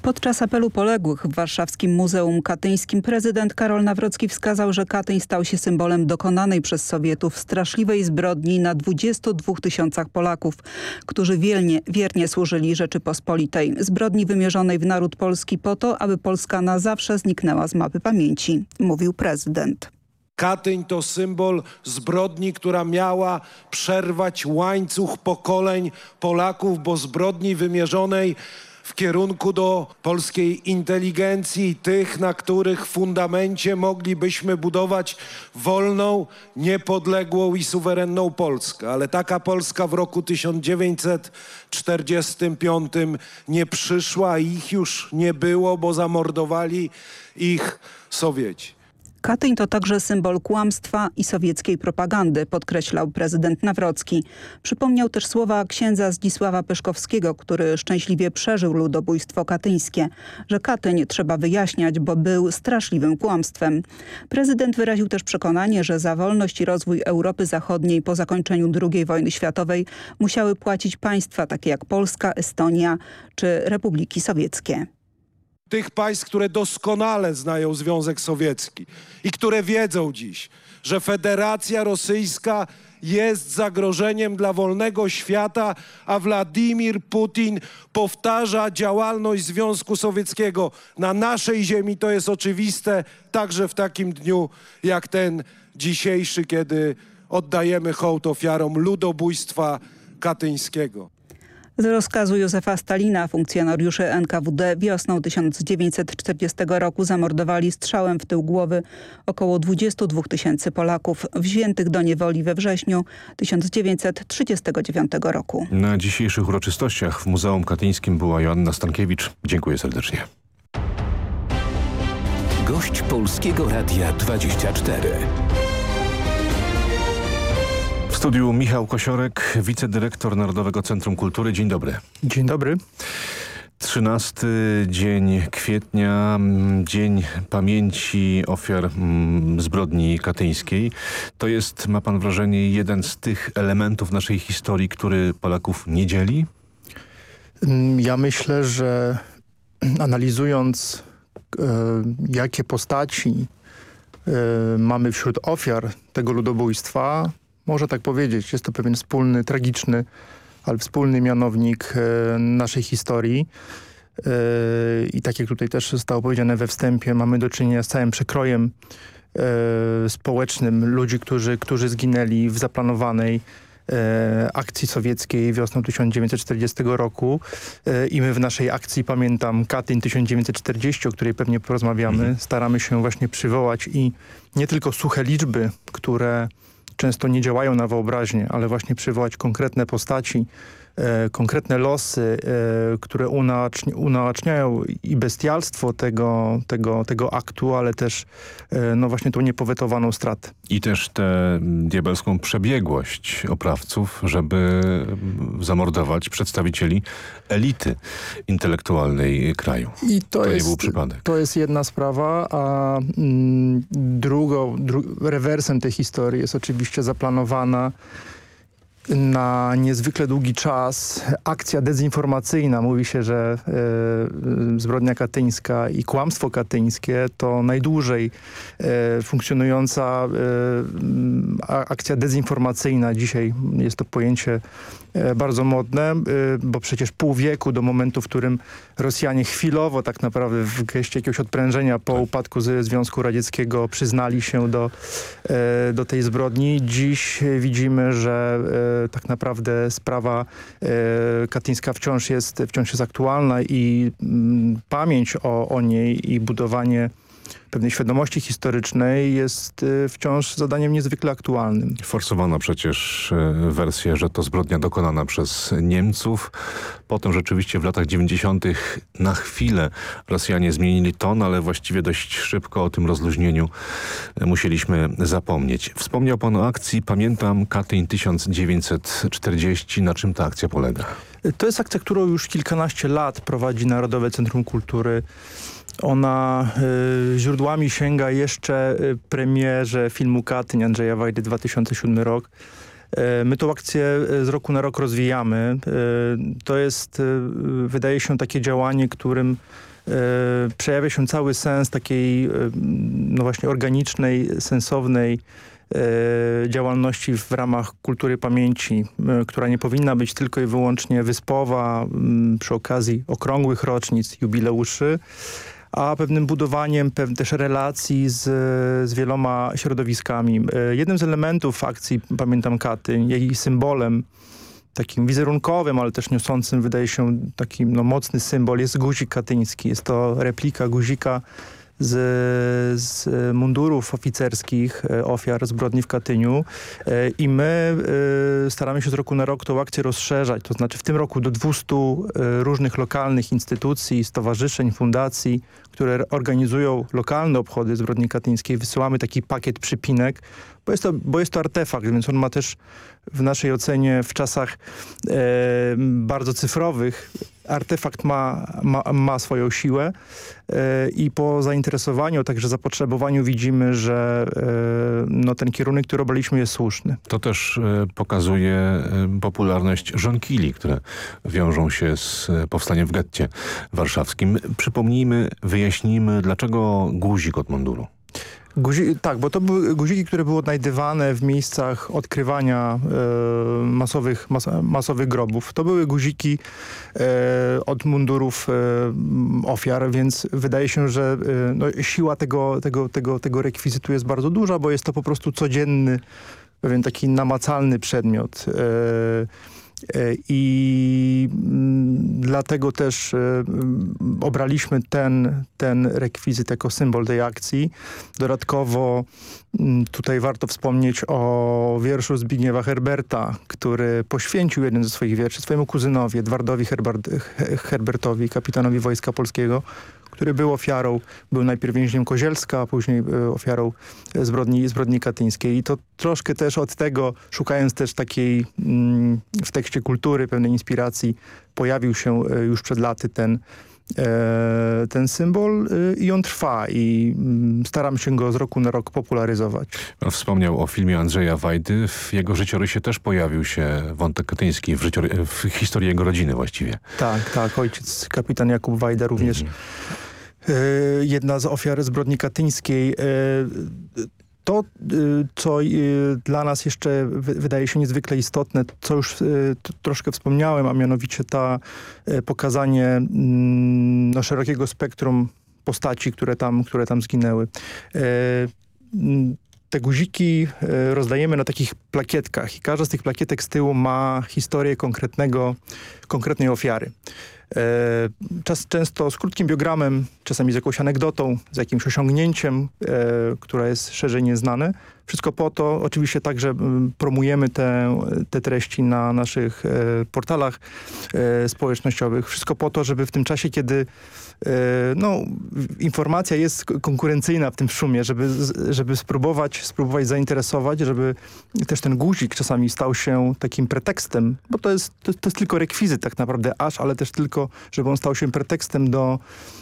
Podczas apelu poległych w warszawskim Muzeum Katyńskim prezydent Karol Nawrocki wskazał, że Katyń stał się symbolem dokonanej przez Sowietów straszliwej zbrodni na 22 tysiącach Polaków, którzy wiernie, wiernie służyli Rzeczypospolitej. Zbrodni wymierzonej w naród polski po to, aby Polska na zawsze zniknęła z mapy pamięci, mówił prezydent. Katyń to symbol zbrodni, która miała przerwać łańcuch pokoleń Polaków, bo zbrodni wymierzonej w kierunku do polskiej inteligencji, tych, na których fundamencie moglibyśmy budować wolną, niepodległą i suwerenną Polskę. Ale taka Polska w roku 1945 nie przyszła, ich już nie było, bo zamordowali ich Sowieci. Katyń to także symbol kłamstwa i sowieckiej propagandy, podkreślał prezydent Nawrocki. Przypomniał też słowa księdza Zdzisława Pyszkowskiego, który szczęśliwie przeżył ludobójstwo katyńskie, że Katyń trzeba wyjaśniać, bo był straszliwym kłamstwem. Prezydent wyraził też przekonanie, że za wolność i rozwój Europy Zachodniej po zakończeniu II wojny światowej musiały płacić państwa takie jak Polska, Estonia czy Republiki Sowieckie tych państw, które doskonale znają Związek Sowiecki i które wiedzą dziś, że Federacja Rosyjska jest zagrożeniem dla wolnego świata, a Władimir Putin powtarza działalność Związku Sowieckiego na naszej ziemi. To jest oczywiste także w takim dniu jak ten dzisiejszy, kiedy oddajemy hołd ofiarom ludobójstwa katyńskiego. Z rozkazu Józefa Stalina funkcjonariusze NKWD wiosną 1940 roku zamordowali strzałem w tył głowy około 22 tysięcy Polaków wziętych do niewoli we wrześniu 1939 roku. Na dzisiejszych uroczystościach w Muzeum Katyńskim była Joanna Stankiewicz. Dziękuję serdecznie. Gość Polskiego Radia 24 studiu Michał Kosiorek, wicedyrektor Narodowego Centrum Kultury. Dzień dobry. Dzień dobry. 13 dzień kwietnia, mm, Dzień Pamięci Ofiar mm, Zbrodni Katyńskiej. To jest, ma pan wrażenie, jeden z tych elementów naszej historii, który Polaków nie dzieli? Mm, ja myślę, że analizując e, jakie postaci e, mamy wśród ofiar tego ludobójstwa, można tak powiedzieć. Jest to pewien wspólny, tragiczny, ale wspólny mianownik e, naszej historii. E, I tak jak tutaj też zostało powiedziane we wstępie, mamy do czynienia z całym przekrojem e, społecznym ludzi, którzy, którzy zginęli w zaplanowanej akcji sowieckiej wiosną 1940 roku i my w naszej akcji Pamiętam Katyń 1940, o której pewnie porozmawiamy, mhm. staramy się właśnie przywołać i nie tylko suche liczby, które często nie działają na wyobraźnię, ale właśnie przywołać konkretne postaci, konkretne losy, e, które unaoczniają i bestialstwo tego, tego, tego aktu, ale też e, no właśnie tą niepowetowaną stratę. I też tę diabelską przebiegłość oprawców, żeby zamordować przedstawicieli elity intelektualnej kraju. I to, to jest, nie był przypadek. To jest jedna sprawa, a mm, drugą, dru rewersem tej historii jest oczywiście zaplanowana na niezwykle długi czas akcja dezinformacyjna. Mówi się, że e, zbrodnia katyńska i kłamstwo katyńskie to najdłużej e, funkcjonująca e, akcja dezinformacyjna. Dzisiaj jest to pojęcie bardzo modne, e, bo przecież pół wieku do momentu, w którym Rosjanie chwilowo tak naprawdę w geście jakiegoś odprężenia po tak. upadku Związku Radzieckiego przyznali się do, e, do tej zbrodni. Dziś widzimy, że tak naprawdę sprawa katyńska wciąż jest, wciąż jest aktualna i mm, pamięć o, o niej i budowanie pewnej świadomości historycznej jest y, wciąż zadaniem niezwykle aktualnym. Forsowano przecież y, wersję, że to zbrodnia dokonana przez Niemców. Potem rzeczywiście w latach 90. na chwilę Rosjanie zmienili ton, ale właściwie dość szybko o tym rozluźnieniu y, musieliśmy zapomnieć. Wspomniał pan o akcji Pamiętam Katyń 1940. Na czym ta akcja polega? To jest akcja, którą już kilkanaście lat prowadzi Narodowe Centrum Kultury ona y, źródłami sięga jeszcze y, premierze filmu Katyń Andrzeja Wajdy 2007 rok. Y, my tą akcję y, z roku na rok rozwijamy. To jest, wydaje się, takie działanie, którym przejawia się cały sens takiej no właśnie organicznej, sensownej działalności w ramach kultury pamięci, która nie powinna być tylko i wyłącznie wyspowa przy okazji okrągłych rocznic, jubileuszy, a pewnym budowaniem też relacji z, z wieloma środowiskami. Jednym z elementów akcji Pamiętam Katyń, jej symbolem takim wizerunkowym, ale też niosącym wydaje się taki no, mocny symbol jest guzik katyński. Jest to replika guzika z, z mundurów oficerskich e, ofiar zbrodni w Katyniu. E, i my e, staramy się z roku na rok tą akcję rozszerzać, to znaczy w tym roku do 200 różnych lokalnych instytucji, stowarzyszeń, fundacji, które organizują lokalne obchody zbrodni katyńskiej, wysyłamy taki pakiet przypinek, bo jest to, bo jest to artefakt, więc on ma też w naszej ocenie w czasach e, bardzo cyfrowych artefakt ma, ma, ma swoją siłę e, i po zainteresowaniu, także zapotrzebowaniu widzimy, że e, no, ten kierunek, który obraliśmy jest słuszny. To też e, pokazuje e, popularność żonkili, które wiążą się z e, powstaniem w getcie warszawskim. Przypomnijmy, wyjaśnijmy, dlaczego guzik od munduru. Guzi, tak, bo to były guziki, które były odnajdywane w miejscach odkrywania e, masowych, mas, masowych grobów. To były guziki e, od mundurów e, ofiar, więc wydaje się, że e, no, siła tego, tego, tego, tego rekwizytu jest bardzo duża, bo jest to po prostu codzienny, pewien taki namacalny przedmiot. E, I mm, dlatego też e, mm, obraliśmy ten, ten rekwizyt jako symbol tej akcji. Dodatkowo mm, tutaj warto wspomnieć o wierszu Zbigniewa Herberta, który poświęcił jeden ze swoich wierszy swojemu kuzynowi, Edwardowi Herbert, Herbertowi, kapitanowi Wojska Polskiego, który był ofiarą, był najpierw więźniem Kozielska, a później e, ofiarą zbrodni, zbrodni katyńskiej. I to troszkę też od tego, szukając też takiej mm, w tekście kultury pewnej inspiracji, pojawił się e, już przed laty ten e, ten symbol i on trwa i mm, staram się go z roku na rok popularyzować. Pan wspomniał o filmie Andrzeja Wajdy. W jego życiorysie też pojawił się wątek katyński, w, w historii jego rodziny właściwie. Tak, tak. Ojciec kapitan Jakub Wajda również mm jedna z ofiar zbrodni katyńskiej. To, co dla nas jeszcze wydaje się niezwykle istotne, co już troszkę wspomniałem, a mianowicie ta pokazanie mm, no, szerokiego spektrum postaci, które tam, które tam zginęły. Te guziki rozdajemy na takich plakietkach i każda z tych plakietek z tyłu ma historię konkretnego, konkretnej ofiary. E, czas, często z krótkim biogramem, czasami z jakąś anegdotą, z jakimś osiągnięciem, e, które jest szerzej nieznane. Wszystko po to, oczywiście także promujemy te, te treści na naszych e, portalach społecznościowych. Wszystko po to, żeby w tym czasie, kiedy no, informacja jest konkurencyjna w tym szumie, żeby, żeby spróbować, spróbować zainteresować, żeby też ten guzik czasami stał się takim pretekstem, bo to jest, to, to jest tylko rekwizyt tak naprawdę aż, ale też tylko, żeby on stał się pretekstem do e,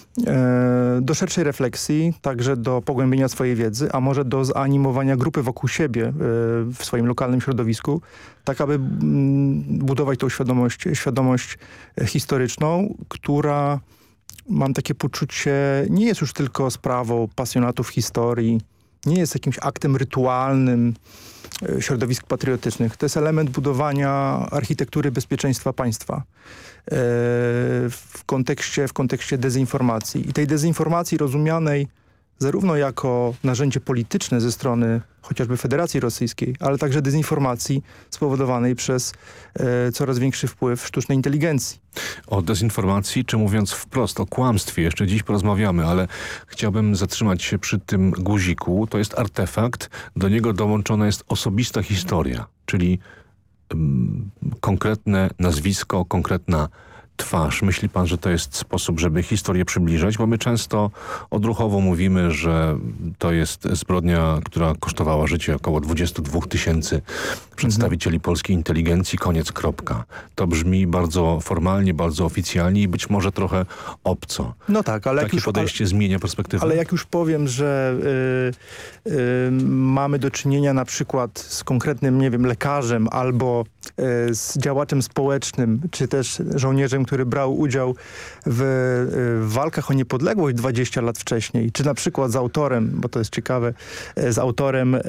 do szerszej refleksji, także do pogłębienia swojej wiedzy, a może do zanimowania grupy wokół siebie e, w swoim lokalnym środowisku, tak aby budować tą świadomość, świadomość historyczną, która mam takie poczucie, nie jest już tylko sprawą pasjonatów historii, nie jest jakimś aktem rytualnym e, środowisk patriotycznych. To jest element budowania architektury bezpieczeństwa państwa e, w kontekście, w kontekście dezinformacji. I tej dezinformacji rozumianej zarówno jako narzędzie polityczne ze strony chociażby Federacji Rosyjskiej, ale także dezinformacji spowodowanej przez e, coraz większy wpływ sztucznej inteligencji. O dezinformacji, czy mówiąc wprost o kłamstwie, jeszcze dziś porozmawiamy, ale chciałbym zatrzymać się przy tym guziku. To jest artefakt, do niego dołączona jest osobista historia, czyli konkretne nazwisko, konkretna twarz. Myśli pan, że to jest sposób, żeby historię przybliżać? Bo my często odruchowo mówimy, że to jest zbrodnia, która kosztowała życie około 22 tysięcy przedstawicieli mhm. polskiej inteligencji, koniec, kropka. To brzmi bardzo formalnie, bardzo oficjalnie i być może trochę obco. No tak, ale Takie już, podejście ale, zmienia perspektywę. Ale jak już powiem, że y, y, mamy do czynienia na przykład z konkretnym, nie wiem, lekarzem albo y, z działaczem społecznym, czy też żołnierzem, który brał udział w, w walkach o niepodległość 20 lat wcześniej, czy na przykład z autorem, bo to jest ciekawe, z autorem e,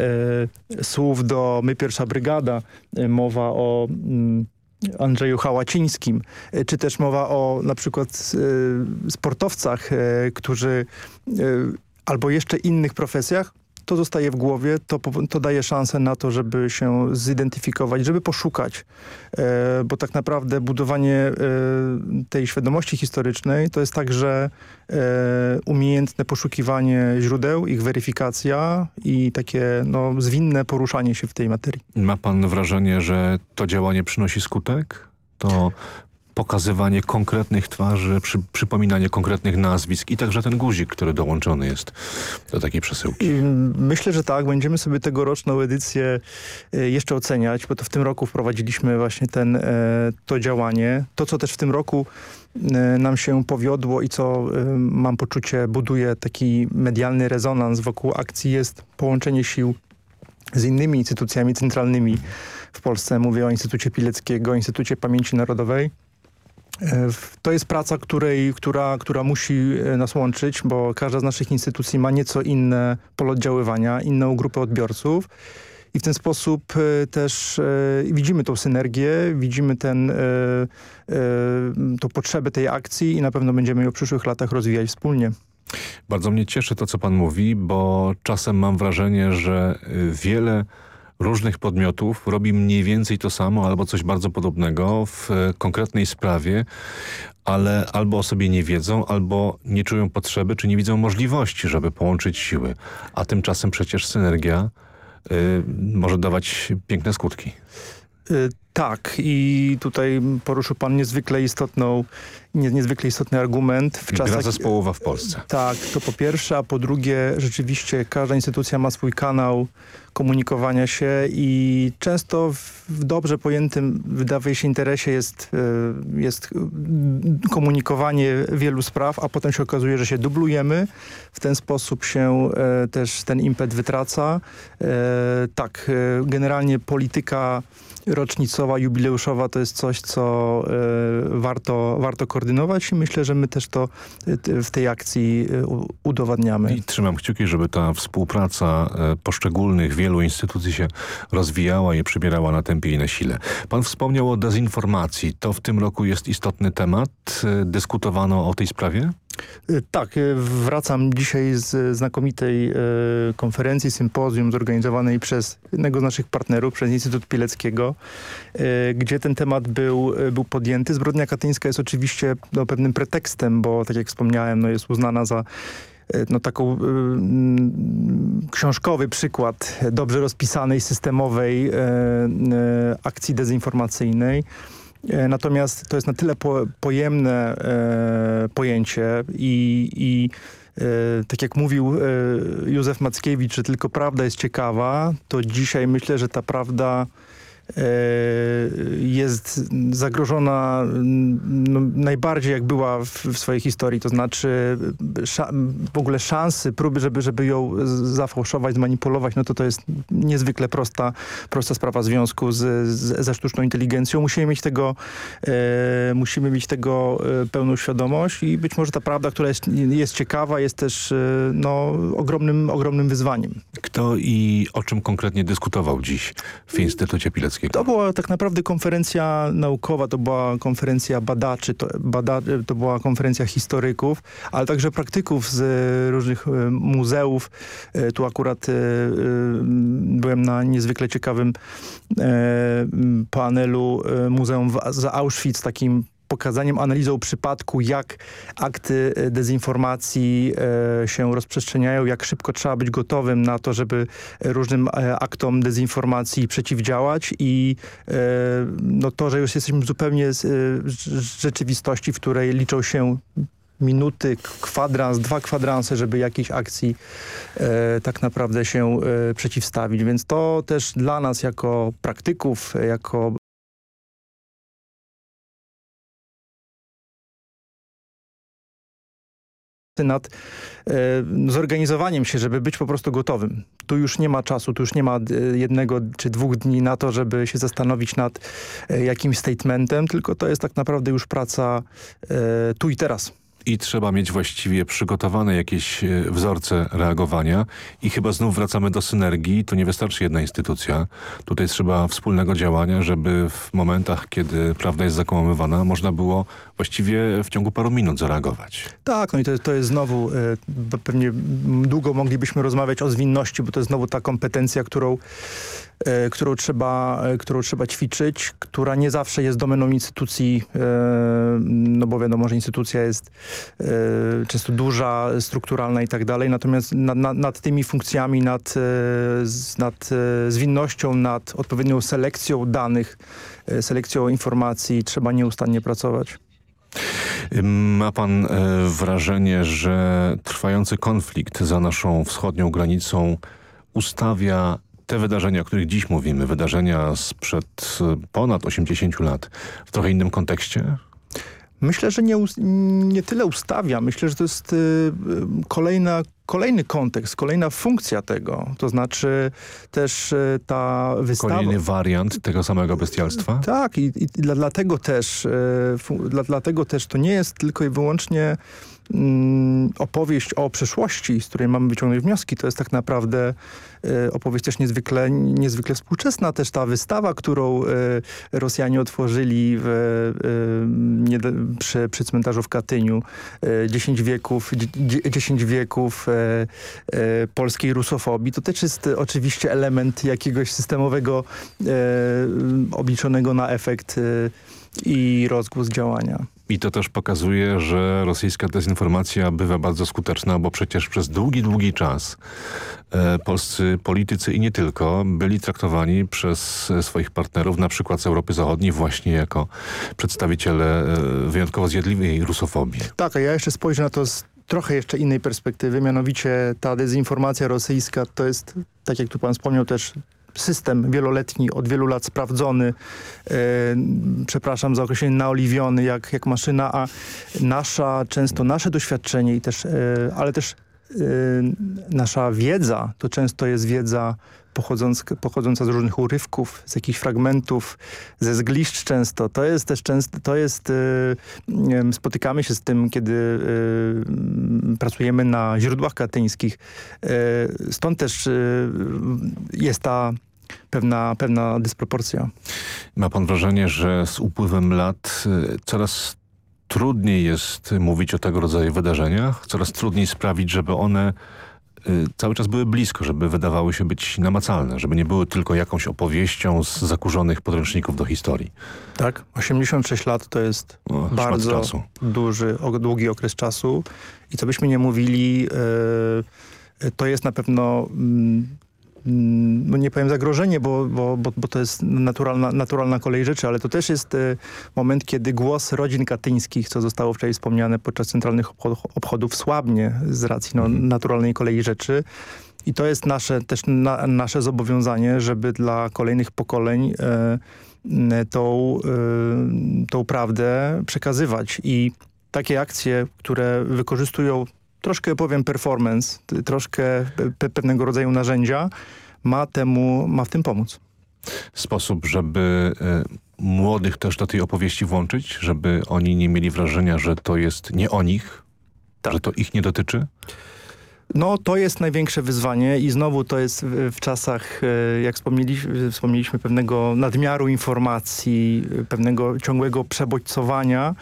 słów do My Pierwsza Brygada, mowa o... Mm, Andrzeju Hałacińskim, czy też mowa o na przykład sportowcach, którzy albo jeszcze innych profesjach, to zostaje w głowie, to, to daje szansę na to, żeby się zidentyfikować, żeby poszukać, e, bo tak naprawdę budowanie e, tej świadomości historycznej to jest także e, umiejętne poszukiwanie źródeł, ich weryfikacja i takie no, zwinne poruszanie się w tej materii. Ma pan wrażenie, że to działanie przynosi skutek? To pokazywanie konkretnych twarzy, przy, przypominanie konkretnych nazwisk i także ten guzik, który dołączony jest do takiej przesyłki. Myślę, że tak. Będziemy sobie tegoroczną edycję e, jeszcze oceniać, bo to w tym roku wprowadziliśmy właśnie ten, e, to działanie. To, co też w tym roku e, nam się powiodło i co mam poczucie buduje taki medialny rezonans wokół akcji jest połączenie sił z innymi instytucjami centralnymi w Polsce. Mówię o Instytucie Pileckiego, Instytucie Pamięci Narodowej, to jest praca, której, która, która musi e, nas łączyć, bo każda z naszych instytucji ma nieco inne pole oddziaływania, inną grupę odbiorców. I w ten sposób e, też widzimy tą synergię, widzimy ten, tą potrzebę tej akcji i na pewno będziemy ją w przyszłych latach rozwijać wspólnie. Bardzo mnie cieszy to, co pan mówi, bo czasem mam wrażenie, że wiele różnych podmiotów robi mniej więcej to samo albo coś bardzo podobnego w e, konkretnej sprawie, ale albo o sobie nie wiedzą, albo nie czują potrzeby, czy nie widzą możliwości, żeby połączyć siły. A tymczasem przecież synergia y, może dawać piękne skutki. Y, tak i tutaj poruszył pan niezwykle istotną, nie, niezwykle istotny argument. W czasach, Gra zespołowa w Polsce. Tak, to po pierwsze, a po drugie rzeczywiście każda instytucja ma swój kanał komunikowania się i często w dobrze pojętym, wydaje się, interesie jest, e, jest komunikowanie wielu spraw, a potem się okazuje, że się dublujemy. W ten sposób się e, też ten impet wytraca. E, tak, generalnie polityka rocznicowa, jubileuszowa to jest coś, co warto, warto koordynować i myślę, że my też to w tej akcji udowadniamy. I trzymam kciuki, żeby ta współpraca poszczególnych wielu instytucji się rozwijała i przybierała na tempie i na sile. Pan wspomniał o dezinformacji. To w tym roku jest istotny temat. Dyskutowano o tej sprawie? Tak, wracam dzisiaj z znakomitej konferencji, sympozjum zorganizowanej przez jednego z naszych partnerów, przez Instytut Pileckiego, gdzie ten temat był, był podjęty. Zbrodnia katyńska jest oczywiście no, pewnym pretekstem, bo tak jak wspomniałem, no, jest uznana za no, taką y, książkowy przykład dobrze rozpisanej, systemowej y, y, akcji dezinformacyjnej. Natomiast to jest na tyle po, pojemne pojęcie i, i tak jak mówił Józef Mackiewicz, że tylko prawda jest ciekawa, to dzisiaj myślę, że ta prawda E, jest zagrożona no, najbardziej jak była w, w, swojej historii, to znaczy w ogóle szansy, próby, żeby, żeby ją zafałszować, zmanipulować, no to to jest niezwykle prosta, prosta sprawa w związku z, z, ze sztuczną inteligencją. Musimy mieć tego, e, musimy mieć tego e, pełną świadomość i być może ta prawda, która jest, jest ciekawa, jest też e, no, ogromnym, ogromnym wyzwaniem. Kto i o czym konkretnie dyskutował dziś w Instytucie Pileckim? To była tak naprawdę konferencja naukowa, to była konferencja badaczy, to, bada, to była konferencja historyków, ale także praktyków z różnych e, muzeów. E, tu akurat e, byłem na niezwykle ciekawym panelu Muzeum za Auschwitz, takim pokazaniem, analizą przypadku, jak akty e, dezinformacji e, się rozprzestrzeniają, jak szybko trzeba być gotowym na to, żeby różnym e, aktom dezinformacji przeciwdziałać i no to, że już jesteśmy zupełnie z, rzeczywistości, w której liczą się minuty, kwadrans, dwa kwadranse, żeby jakiejś akcji e, tak naprawdę się e, przeciwstawić. Więc to też dla nas jako praktyków, jako koszty nad e, zorganizowaniem się, żeby być po prostu gotowym. Tu już nie ma czasu, tu już nie ma e, jednego czy dwóch dni na to, żeby się zastanowić nad e, jakimś statementem, tylko to jest tak naprawdę już praca e, tu i teraz i trzeba mieć właściwie przygotowane jakieś e, wzorce reagowania i chyba znów wracamy do synergii. Tu nie wystarczy jedna instytucja. Tutaj trzeba wspólnego działania, żeby w momentach, kiedy prawda jest zakłamywana, można było właściwie w ciągu paru minut zareagować. Tak, no i to, to jest znowu, e, pewnie długo moglibyśmy rozmawiać o zwinności, bo to jest znowu ta kompetencja, którą którą trzeba, e, którą trzeba ćwiczyć, która nie zawsze jest domeną instytucji, e, no bo wiadomo, że instytucja jest często duża, strukturalna i tak dalej, natomiast nad, nad, nad tymi funkcjami, nad, nad zwinnością, nad odpowiednią selekcją danych, selekcją informacji trzeba nieustannie pracować. Ma pan wrażenie, że trwający konflikt za naszą wschodnią granicą ustawia te wydarzenia, o których dziś mówimy, wydarzenia sprzed e, ponad 80 lat w trochę innym kontekście? Myślę, że nie, nie tyle ustawia. Myślę, że to jest y, kolejna, kolejny kontekst, kolejna funkcja tego. To znaczy też y, ta wystawa... Kolejny wariant tego samego bestialstwa? Tak i, i dla, dlatego też y, dla, dlatego też to nie jest tylko i wyłącznie opowieść o przeszłości, z której mamy wyciągnąć wnioski. To jest tak naprawdę E, opowieść też niezwykle, niezwykle współczesna. Też ta wystawa, którą e, Rosjanie otworzyli w, e, przy, przy cmentarzu w Katyniu. 10 wieków, 10 wieków polskiej rusofobii. To też jest oczywiście element jakiegoś systemowego obliczonego na efekt i rozgłos działania. I to też pokazuje, że rosyjska dezinformacja bywa bardzo skuteczna, bo przecież przez długi, długi czas e, polscy politycy i nie tylko byli traktowani przez swoich partnerów, na przykład z Europy Zachodniej właśnie jako przedstawiciele e, wyjątkowo zjadliwej rusofobii. Tak, a ja jeszcze spojrzę na to z trochę jeszcze innej perspektywy, mianowicie ta dezinformacja rosyjska to jest, tak jak tu pan wspomniał, też system wieloletni, od wielu lat sprawdzony, e, przepraszam za określenie, naoliwiony jak, jak maszyna, a nasza, często nasze doświadczenie i też, e, ale też e, nasza wiedza, to często jest wiedza pochodząc, pochodząca z różnych urywków, z jakichś fragmentów, ze zgliszcz często. To jest też często, to jest, y, spotykamy się z tym, kiedy y, pracujemy na źródłach katyńskich. Y, stąd też jest ta pewna, pewna dysproporcja. Ma pan wrażenie, że z upływem lat coraz trudniej jest mówić o tego rodzaju wydarzeniach? Coraz trudniej sprawić, żeby one Y, cały czas były blisko, żeby wydawały się być namacalne, żeby nie były tylko jakąś opowieścią z zakurzonych podręczników do historii. Tak, 86 lat to jest no, bardzo duży, długi okres czasu i co byśmy nie mówili, yy, to jest na pewno yy, no nie powiem zagrożenie, bo, bo, bo, bo to jest naturalna, naturalna kolej rzeczy, ale to też jest e, moment, kiedy głos rodzin katyńskich, co zostało wczoraj wspomniane podczas centralnych obchodów, słabnie z racji no, mhm. naturalnej kolei rzeczy. I to jest nasze, też na, nasze zobowiązanie, żeby dla kolejnych pokoleń e, tą, e, tą prawdę przekazywać. I takie akcje, które wykorzystują troszkę powiem performance, troszkę pe pewnego rodzaju narzędzia, ma, temu, ma w tym pomóc. Sposób, żeby y, młodych też do tej opowieści włączyć, żeby oni nie mieli wrażenia, że to jest nie o nich, tak. że to ich nie dotyczy? No to jest największe wyzwanie i znowu to jest w, czasach, jak wspomnieliśmy, wspomnieliśmy, pewnego nadmiaru informacji, pewnego ciągłego przebodźcowania.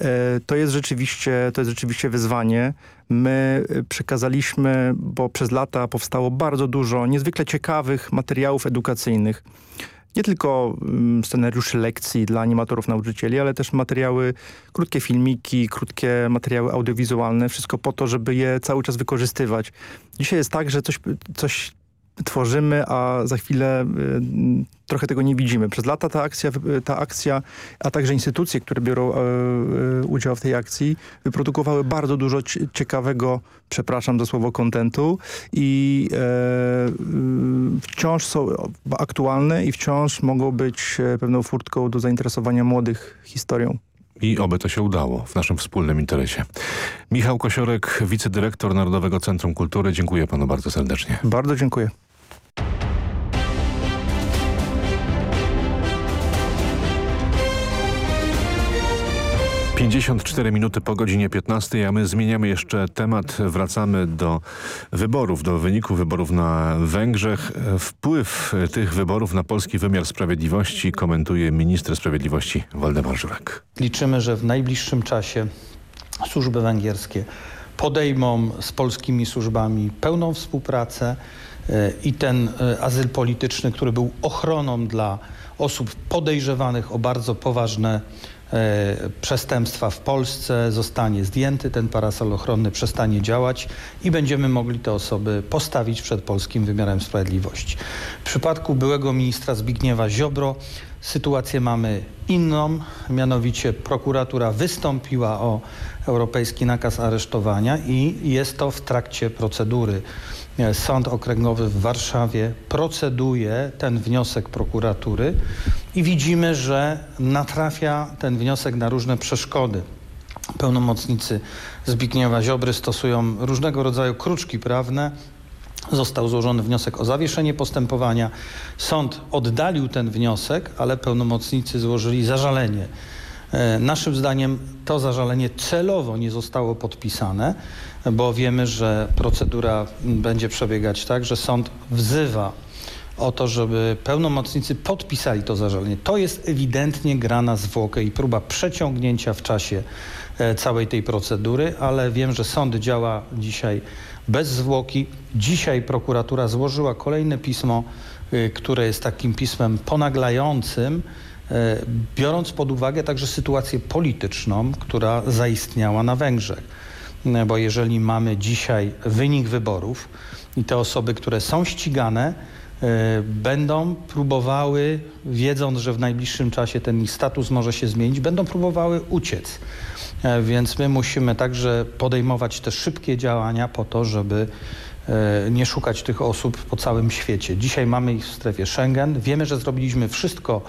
E, to jest rzeczywiście, to jest rzeczywiście wyzwanie. My przekazaliśmy, bo przez lata powstało bardzo dużo niezwykle ciekawych materiałów edukacyjnych. Nie tylko mm, scenariuszy lekcji dla animatorów, nauczycieli, ale też materiały, krótkie filmiki, krótkie materiały audiowizualne. Wszystko po to, żeby je cały czas wykorzystywać. Dzisiaj jest tak, że coś, coś tworzymy, a za chwilę y, trochę tego nie widzimy. Przez lata ta akcja, ta akcja a także instytucje, które biorą e, e, udział w tej akcji, wyprodukowały bardzo dużo ciekawego, przepraszam za słowo, kontentu i e, wciąż są aktualne i wciąż mogą być pewną furtką do zainteresowania młodych historią. i oby to się udało w naszym wspólnym interesie. Michał Kosiorek, wicedyrektor Narodowego Centrum Kultury. Dziękuję panu bardzo serdecznie. Bardzo dziękuję. 54 minuty po godzinie 15, a my zmieniamy jeszcze temat. Wracamy do wyborów, do wyniku wyborów na Węgrzech. Wpływ tych wyborów na polski wymiar sprawiedliwości komentuje minister sprawiedliwości Waldemar Żurek. Liczymy, że w najbliższym czasie służby węgierskie podejmą z polskimi służbami pełną współpracę e, i ten e, azyl polityczny, który był ochroną dla osób podejrzewanych o bardzo poważne przestępstwa w Polsce zostanie zdjęty, ten parasol ochronny przestanie działać i będziemy mogli te osoby postawić przed polskim wymiarem sprawiedliwości. W przypadku byłego ministra Zbigniewa Ziobro sytuację mamy inną, mianowicie prokuratura wystąpiła o europejski nakaz aresztowania i jest to w trakcie procedury. Sąd Okręgowy w Warszawie proceduje ten wniosek prokuratury i widzimy, że natrafia ten wniosek na różne przeszkody. Pełnomocnicy Zbigniewa Ziobry stosują różnego rodzaju kruczki prawne. Został złożony wniosek o zawieszenie postępowania. Sąd oddalił ten wniosek, ale pełnomocnicy złożyli zażalenie. E, naszym zdaniem to zażalenie celowo nie zostało podpisane bo wiemy, że procedura będzie przebiegać tak, że sąd wzywa o to, żeby pełnomocnicy podpisali to zażalenie. To jest ewidentnie gra na zwłokę i próba przeciągnięcia w czasie e, całej tej procedury, ale wiem, że sąd działa dzisiaj bez zwłoki. Dzisiaj prokuratura złożyła kolejne pismo, e, które jest takim pismem ponaglającym, e, biorąc pod uwagę także sytuację polityczną, która zaistniała na Węgrzech bo jeżeli mamy dzisiaj wynik wyborów i te osoby, które są ścigane, e, będą próbowały, wiedząc, że w najbliższym czasie ten ich status może się zmienić, będą próbowały uciec. E, więc my musimy także podejmować te szybkie działania po to, żeby e, nie szukać tych osób po całym świecie. Dzisiaj mamy ich w strefie Schengen. Wiemy, że zrobiliśmy wszystko,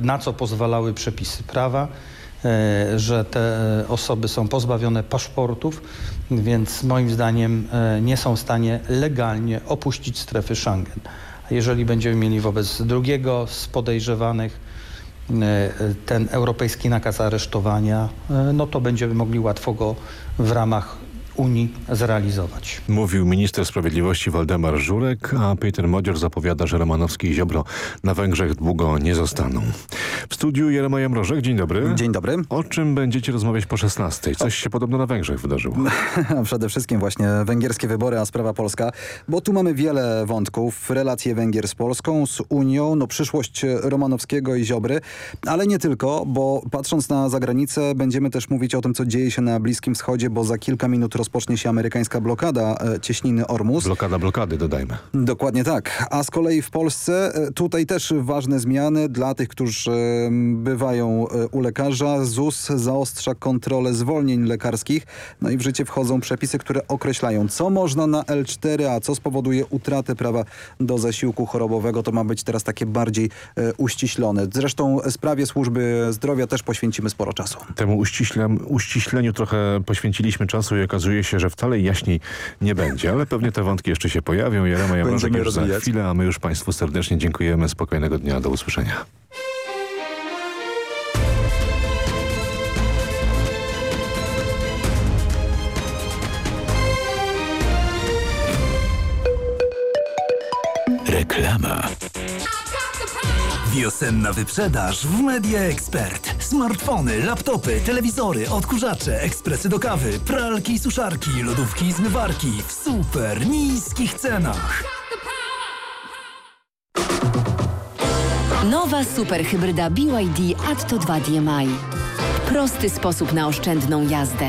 na co pozwalały przepisy prawa. E, że te osoby są pozbawione paszportów, więc moim zdaniem e, nie są w stanie legalnie opuścić strefy Schengen. Jeżeli będziemy mieli wobec drugiego z podejrzewanych e, ten europejski nakaz aresztowania, no to będziemy mogli łatwo go w ramach Unii zrealizować. Mówił minister sprawiedliwości Waldemar Żurek, a Peter Modzior zapowiada, że Romanowski i Ziobro na Węgrzech długo nie zostaną. W studiu Jeremaja Mrożek, dzień dobry. Dzień dobry. O czym będziecie rozmawiać po 16? Coś się podobno na Węgrzech wydarzyło. Przede wszystkim właśnie węgierskie wybory, a sprawa polska, bo tu mamy wiele wątków. Relacje Węgier z Polską, z Unią, no przyszłość Romanowskiego i Ziobry, ale nie tylko, bo patrząc na zagranicę będziemy też mówić o tym, co dzieje się na Bliskim Wschodzie, bo za kilka minut rozpocznie się amerykańska blokada e, cieśniny Ormus. Blokada blokady, dodajmy. Dokładnie tak. A z kolei w Polsce e, tutaj też ważne zmiany dla tych, którzy bywają e, u lekarza. ZUS zaostrza kontrolę zwolnień lekarskich. No i w życie wchodzą przepisy, które określają, co można na L4, a co spowoduje utratę prawa do zasiłku chorobowego. To ma być teraz takie bardziej uściślone. Zresztą sprawie służby zdrowia też poświęcimy sporo czasu. Temu uściśleniu trochę poświęciliśmy czasu i okazuje okazuje się, że wcale jaśniej nie będzie, ale pewnie te wątki jeszcze się pojawią. Jarema Jamrożek już rozwijać. za chwilę, a my już Państwu serdecznie dziękujemy. Spokojnego dnia, do usłyszenia. Reklama. Wiosenna wyprzedaż w Media Expert. Smartfony, laptopy, telewizory, odkurzacze, ekspresy do kawy, pralki i suszarki, lodówki i zmywarki w super niskich cenach. Nowa superhybryda BYD Atto 2 DMI. Prosty sposób na oszczędną jazdę.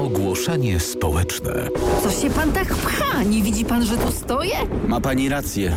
Ogłoszenie społeczne. Co się pan tak pcha? Nie widzi pan, że tu stoję? Ma pani rację.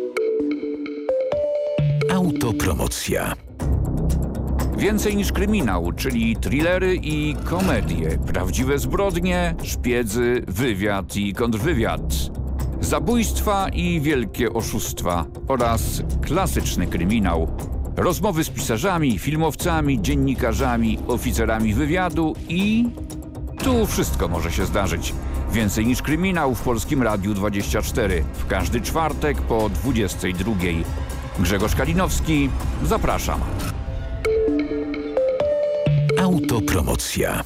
Autopromocja. Więcej niż kryminał, czyli thrillery i komedie, prawdziwe zbrodnie, szpiedzy, wywiad i kontrwywiad. Zabójstwa i wielkie oszustwa oraz klasyczny kryminał. Rozmowy z pisarzami, filmowcami, dziennikarzami, oficerami wywiadu i... Tu wszystko może się zdarzyć. Więcej niż kryminał w Polskim Radiu 24. W każdy czwartek po 22. Grzegorz Kalinowski, zapraszam. Autopromocja.